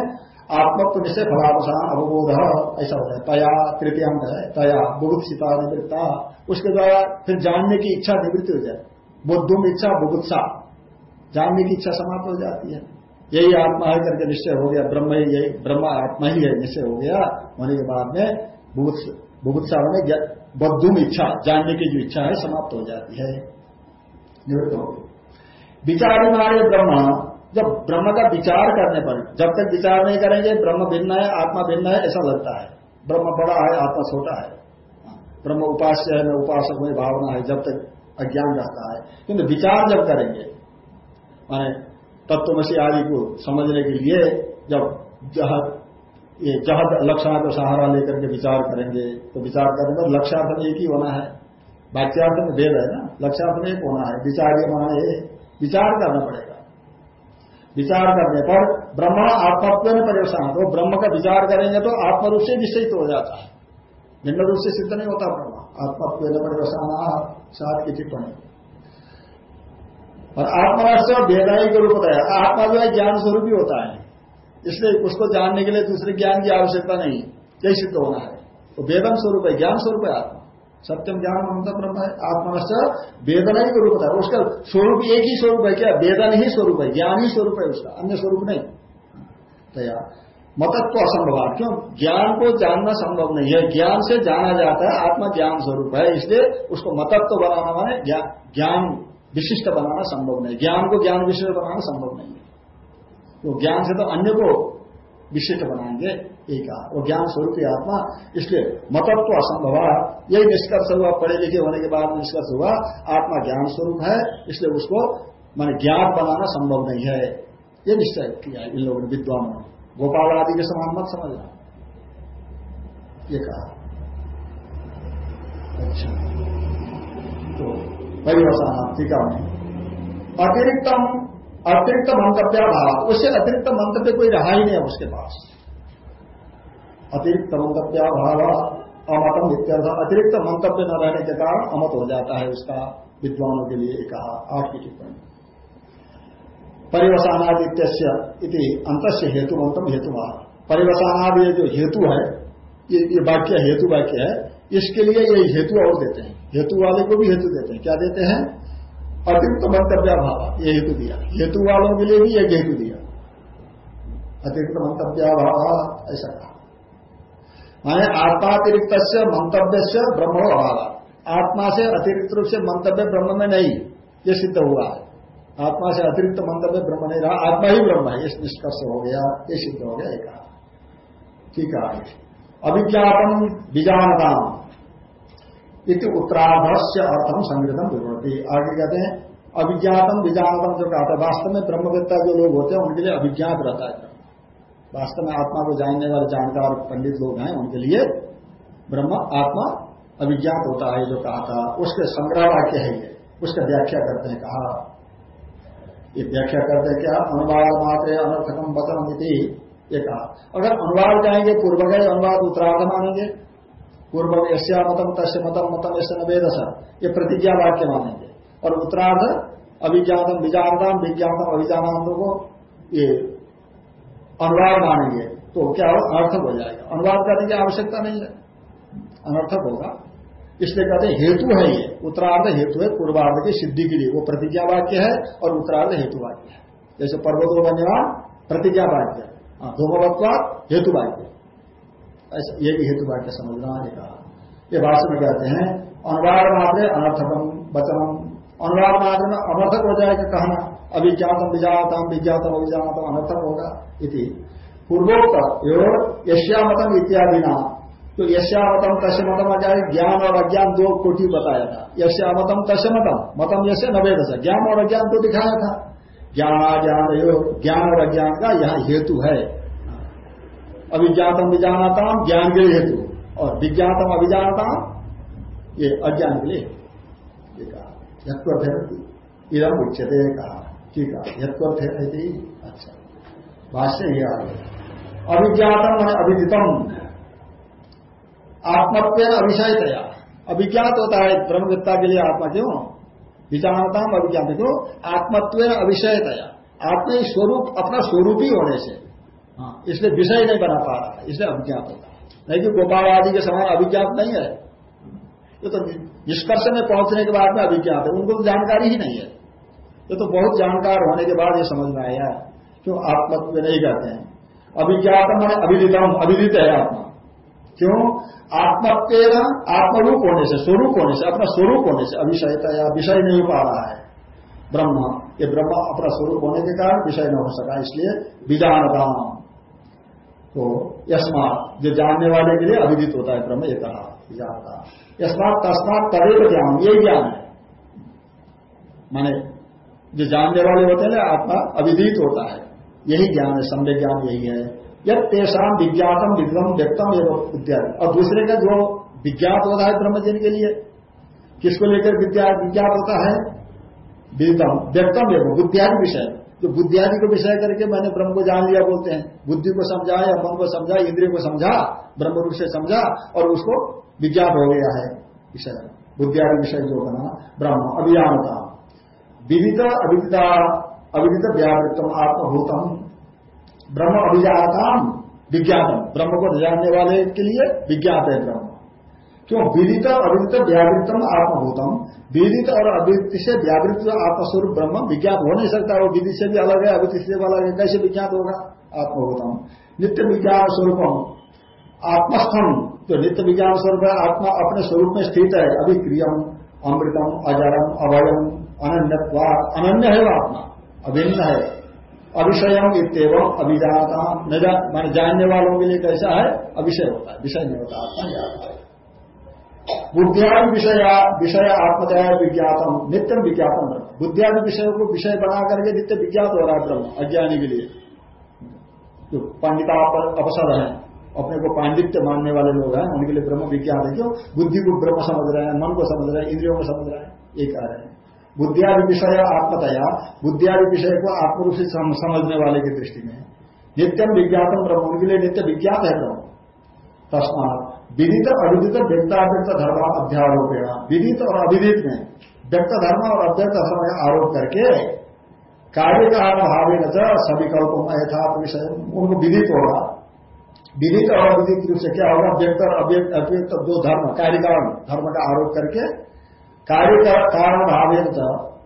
Speaker 1: आत्मत्व निश्चय फलावसान अवबोध, ऐसा होता है। तया तृतीयांक है, तया बुगुत निवृत्ता। उसके द्वारा फिर जानने की इच्छा निवृत्ति हो जाए बुद्धुम इच्छा बुगुत्सा जानने की इच्छा समाप्त हो जाती है। यही आत्मा है करके निश्चय हो गया। ब्रह्म ही यही, ब्रह्म आत्मा ही है, निश्चय हो गया। होने के बाद में बुभुत्सा होने बद्धुम इच्छा, जानने की जो इच्छा है, समाप्त हो जाती है। निवृत्त हो गई। विचारी ब्रह्म जब ब्रह्म का विचार करने पर, जब तक विचार नहीं करेंगे, ब्रह्म भिन्न है, आत्मा भिन्न है, ऐसा लगता है। ब्रह्म बड़ा है, आत्मा छोटा है। ब्रह्म उपास्य है, मैं उपासक में भावना है, जब तक अज्ञान रहता है। किंतु विचार जब करेंगे, माने तत्वमसी आदि को समझने के लिए जब जहद, ये जहद लक्षण का सहारा लेकर के विचार करेंगे तो विचार करने पर लक्ष्यार्थ में एक ही होना है। वाक्यार्थ में भेद है ना? लक्ष्यार्थ में एक होना है। विचार ये माना विचार करना पड़ेगा। विचार करने पर ब्रह्म आत्मत्व परेशान तो ब्रह्म का विचार करेंगे तो आत्मरूप से निश्चित हो जाता है। भिन्न रूप से सिद्ध नहीं होता ब्रह्म। आत्मत्व परेशान सात की टिप्पणी। और आत्मराष्ट्र वेदाई के रूप है आत्मा जो है, ज्ञान स्वरूप ही होता है। इसलिए उसको जानने के लिए दूसरे ज्ञान की आवश्यकता नहीं। यही सिद्ध होना है। तो वेदन स्वरूप है, ज्ञान स्वरूप है आत्मा। सत्यम ज्ञान मंत्र ब्रह्म है आत्मनश्च वेदन ही रूप है उसका स्वरूप एक ही स्वरूप है क्या? वेदन ही स्वरूप है, ज्ञान ही स्वरूप है उसका, अन्य स्वरूप नहीं। तया। मतत्व असंभव क्यों? ज्ञान को जानना संभव नहीं है। ज्ञान से जाना जाता है आत्मा ज्ञान स्वरूप है, इसलिए उसको मतत्व बनाना माने ज्ञान विशिष्ट बनाना संभव नहीं। ज्ञान को ज्ञान विशिष्ट बनाना संभव नहीं है। तो ज्ञान से तो अन्य को विशिष्ट बनाएँगे, एक वो ज्ञान स्वरूप आत्मा, इसलिए मतत्व तो असंभव यही निष्कर्ष हुआ, पढ़े लिखे होने के बाद निष्कर्ष हुआ, आत्मा ज्ञान स्वरूप है, इसलिए उसको मैंने ज्ञान बनाना संभव नहीं है। ये निश्चय किया इन लोगों ने, विद्वानों ने। गोपाल आदि के समान मत समझना। ये कहा। अच्छा। तो परिवसान टीका अतिरिक्तम अतिरिक्त मंतव्य भाव? उससे अतिरिक्त मंतव्य कोई रहा ही नहीं है उसके पास। अतिरिक्त मंतव्य भाव? अमतम इत्यर्थ। अतिरिक्त मंतव्य न रहने के कारण अमत हो जाता है उसका विद्वानों के लिए कहा आठ की टिप्पणी। परिवसानादित्य अंत से हेतु मंतम हेतु परिवसानादि जो हेतु है ये वाक्य हेतु वाक्य है, इसके लिए ये हेतु और देते हैं। हेतु वाले को भी हेतु देते हैं। क्या देते हैं? अतिरिक्त मंतव्य भाव ये हेतु दिया। हेतु वालों के लिए भी एक हेतु दिया। अतिरिक्त मंतव्य भाव ऐसा कहा माने आत्मातिरिक्त से मंतव्य से ब्रह्म अभाव आत्मा से अतिरिक्त रूप से मंतव्य ब्रह्म में नहीं, ये सिद्ध हुआ है। आत्मा से अतिरिक्त मंतव्य ब्रह्म नहीं रहा, आत्मा ही ब्रह्म है इस निष्कर्ष हो गया, ये सिद्ध हो गया एक ठीक है अभिज्ञापन बीजानदान इति उत्तराधस्य अर्थम संग्रतम विवरती आगे कहते हैं अभिज्ञातम बीजानतम जो कहा था, वास्तव में ब्रह्मवेत्ता जो लोग होते हैं, उनके लिए अभिज्ञात रहता है। वास्तव में आत्मा को जानने वाले जानकार पंडित लोग हैं, उनके लिए ब्रह्म आत्मा अभिज्ञात होता है, जो कहा था। उसके संग्रह वाक्य है ये, उसका व्याख्या करते हैं, कहा। ये व्याख्या करते हैं क्या? अनुवाद मात्र अनर्थकम वचन नीति ये कहा। अगर अनुवाद जाएँगे पूर्व गए अनुवाद उत्तरार्ध मानेंगे पूर्व यश्या मतम तस्य मतम मतम ऐसे नवेद ये प्रतिज्ञा वाक्य मानेंगे। और उत्तरार्ध अभिज्ञातम विजानताम विज्ञातम अभिजानांत को ये अनुवाद मानेंगे तो क्या हो? अनर्थक हो जाएगा। अनुवाद करने की आवश्यकता नहीं है। अनर्थक होगा। इसलिए कहते हैं, हेतु है ये। उत्तरार्ध हेतु है, पूर्वार्ध की सिद्धि के लिए। वो प्रतिज्ञा वाक्य है और उत्तरार्ध हेतु वाक्य है। जैसे पर्वतो बन्यवान प्रतिज्ञा वाक्य धूमवत्वाद हेतु वाक्य ये भी हेतु वाक्य समझना है कहा। ये भाषण में कहते हैं, अनुवाद मात्र अनर्थकम वचनम अनुवाद मात्र में अनर्थक हो जाएगा कहना, अभिज्ञातम विजातम, विज्ञातम, अभिजातम, अनर्थक होगा इति। पूर्वोक्त, एवं यश्यामतम इत्यादि नाम तो यश्यामतम तस्य मतम आ जाए, ज्ञान और अज्ञान दो कोटि बताया था। यश्यामतम तस्य मतम मतम यश्य नवे दशा ज्ञान और अज्ञान तो दिखाया था। ज्ञान अज्ञान ज्ञान और अज्ञान का यहाँ हेतु है। अभिज्ञातम विजानताम ज्ञान के लिए हेतु। और विज्ञातम अभिजानताम, ये अज्ञान के लिए यत्वर्थ इधम उच्चते कहा। ठीक है यत्वर्थ है अच्छा। भाष्य ही आ गया अभिज्ञातम अभिदितम। आत्मत्व अभिषयतया। अभिज्ञात होता है ब्रह्मविद्ता के लिए आत्मा क्यों? विचारता अभिज्ञात। क्यों आत्मत्व अभिषयतया। आत्मा स्वरूप अपना स्वरूप ही होने से। हाँ इसलिए विषय नहीं बना पा रहा है, इसलिए अभिज्ञात होता नहीं कि गोपाल आदि के समान अभिज्ञात नहीं है। ये तो निष्कर्ष में पहुँचने के बाद में अभिज्ञात है, उनको तो जानकारी ही नहीं है। ये तो बहुत जानकार होने के बाद ये समझ में आया क्यों आत्मत्व नहीं कहते हैं। अभिज्ञात मैंने अभिदितम अभिदित है आत्मा। क्यों? आत्मत्व आत्मरूप होने से, स्वरूप होने से, अपना स्वरूप होने से अभिषयता या विषय नहीं पा रहा है। ब्रह्म, ये ब्रह्म अपना स्वरूप होने के कारण विषय न हो सका, इसलिए विजानता तो यस्मात, जो जानने वाले के लिए अभिदित होता है ब्रह्म, ये कहा विजानता यस्मात तस्मात तदेव ज्ञान, ये ज्ञान है। माने, जो जानने वाले होते हैं आत्मा अभिदित होता है। यही ज्ञान है सम्य ज्ञान यही है। यद तेषाम विज्ञातम विक्रम व्यक्तम एवं इत्यादि और दूसरे का जो विज्ञात होता है ब्रह्मजन के लिए, किसको लेकर विद्या, विज्ञात होता है? व्यक्तम एवं, बुद्धियादि विषय। जो बुद्धियादि को विषय करके मैंने ब्रह्म को जान लिया बोलते हैं। बुद्धि को समझा या मन को समझा, इंद्रिय को समझा, ब्रह्म रूप से समझा और उसको विज्ञात हो गया है विषय। बुद्धियादि विषय जो बना, ब्रह्म अभियानता। विदित अविदिता अविदित व्यावृतम आत्मभूतम। ब्रह्म अभिजातम विज्ञातम। ब्रह्म को जानने वाले के लिए विज्ञात है ब्रह्म। क्यों? विदित अविदित व्यावृतम आत्मभूतम। विदित और अविदित से व्यावृत आत्मस्वरूप ब्रह्म, विज्ञात हो नहीं सकता, वो विधि से भी अलग है, अविदित से भी अलग है कैसे विज्ञात होगा आत्मभूतम। नित्य विज्ञान स्वरूपम। आत्मस्थम, जो नित्य विज्ञान स्वरूप है, आत्मा अपने स्वरूप में स्थित है। अभिक्रियम, अमृतम, अजरम, अभयम अनन्य अनन्य है वो आत्मा, अभिन्न है। अभिषयम इतव अभिजाता मान जानने वालों के लिए कैसा है? अभिषय होता है, विषय नहीं होता, आत्मा ज्ञाता है। बुद्धियादि विषय विषय आत्मदया विज्ञातम, नित्य विज्ञापन बुद्धियादि विषय को विषय बना करके नित्य विज्ञात हो रहा ब्रह्म, अज्ञानी के लिए। जो पंडिता अवसर है, अपने को पांडित्य मानने वाले लोग हैं, उनके लिए ब्रह्म विज्ञान है। क्यों? बुद्धि को ब्रह्म समझ रहे हैं, मन को समझ रहे हैं, इंद्रियों को समझ रहे हैं, ये कह रहे हैं। बुद्धियादि विषय आत्मतया, बुद्धियादि विषय को आत्मरूप से समझने वाले की दृष्टि में नित्यम विज्ञापन ब्रह्म, उनके लिए नित्य विज्ञात है ब्रह्म। तस्मात विदित अविदित व्यक्ताव्यक्त धर्म अध्यारोपेण, विदित और अविदित में व्यक्त धर्म और अव्यक्त धर्म का आरोप करके कार्य का भाव सभी कल्पों यथार्थ विषय उनको विदित होगा। विदित और अविदित रूप से क्या होगा? व्यक्त और अव्यक्त अव्यक्त दो धर्म कार्य कार्यकारण, धर्म का आरोप करके कार्य का कारण भाव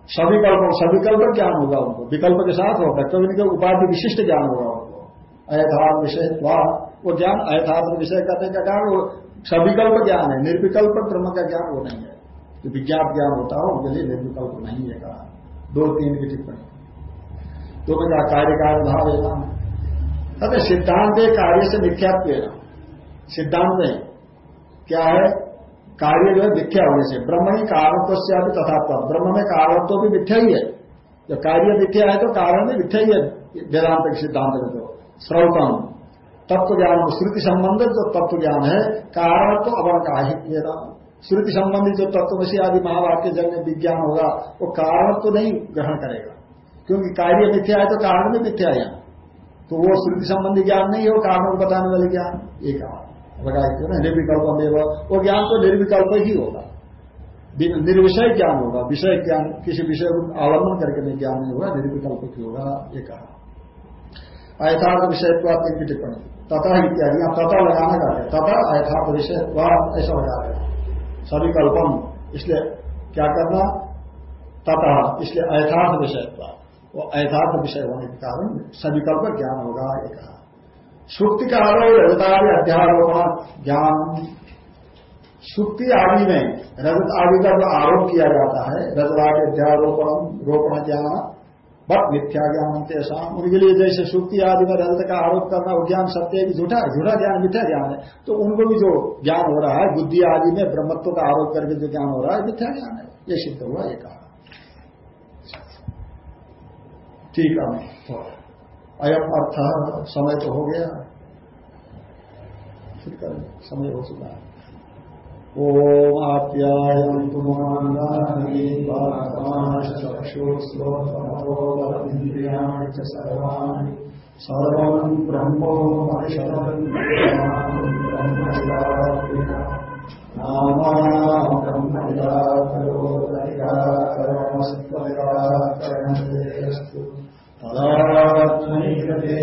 Speaker 1: सविकल्प सविकल्प ज्ञान होगा उनको। विकल्प के साथ होगा। कभी नहीं उपाधि विशिष्ट ज्ञान होगा उनको। अयथार्थ विषय वो ज्ञान, अयथार्थ विषय कहते हैं क्या वो सविकल्प ज्ञान है, निर्विकल्प ब्रह्म का ज्ञान वो नहीं है। जो विज्ञाप ज्ञान होता है, उनके लिए निर्विकल्प नहीं है कहा। दो तीन की टिप्पणी। तो मैं कार्य कार्य भाव है सिद्धांत कार्य से विख्यात सिद्धांत में क्या है? कार्य जो है मिथ्या होने से। ब्रह्म ही कारणत्व से अभी तथा ब्रह्म में कारणत्व भी मिथ्या ही है। जब कार्य मिथ्या है तो कारण भी मिथ्या ही है। वेदांत के सिद्धांत में तो। श्रौतम तत्व ज्ञान श्रुति संबंधित जो तत्व ज्ञान है, कारण तो अवकाहित मेरा श्रुति संबंधित जो तत्वशी आदि महावाक्य जब में विज्ञान होगा, वो कारण तो नहीं ग्रहण करेगा। क्योंकि कार्य मिथ्या है तो कारण भी मिथ्या है। तो वो श्रुति संबंधी ज्ञान नहीं है, वो कारण को बताने वाले ज्ञान। एक कहा ना निर्विकल्प वो ज्ञान तो निर्विकल्प ही होगा। निर्विषय ज्ञान होगा। विषय ज्ञान, किसी विषय को आलंबन करके नहीं ज्ञान नहीं होगा, निर्विकल्प ही होगा, ये कहा अयथार्थ विषय की टिप्पणी। तथा इत्यादि। यहाँ तथा लगाने का तथा अयथार्थ विषय ऐसा लगा देगा सभी कल्पम इसलिए क्या करना? तथा, इसलिए अयथार्थ विषय वो। अयथार्थ विषय होने के कारण सभी कल्प ज्ञान होगा, ये कहा। सुक्ति का आरोप रजतादि अध्यारोपण, ज्ञान। सुक्ति आदि में रजत आदि का जो आरोप किया जाता है, रजतादि अध्यारोपण, रोपण ज्ञान बट मिथ्या ज्ञान तेसा उनके लिए जैसे सुक्ति आदि में रजत का आरोप करना, वो ज्ञान सत्य है झूठा झूठा ज्ञान, मिथ्या ज्ञान है। तो उनको भी जो ज्ञान हो रहा है, बुद्धि आदि में, ब्रह्मत्व का आरोप करके जो ज्ञान हो रहा है, मिथ्या ज्ञान है। ये सिद्ध हुआ, ये कहा। ठीक है अयम अर्थ, समय तो हो गया। समय हो चुका है। ओम आप्यायम तुमाचक्षुश्रोत्रियाणि सर्वाणि। सर्वं ब्रह्मोपनिषदं ब्रह्मनिराकरोदरिकाकरणमस्त्वनिराकरणस्तु तदात्मैकते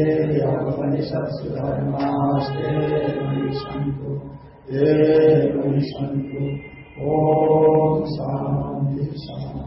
Speaker 1: धर्मास्ते सन्तु। ते सन्तु ॐ शान्ति शान्ति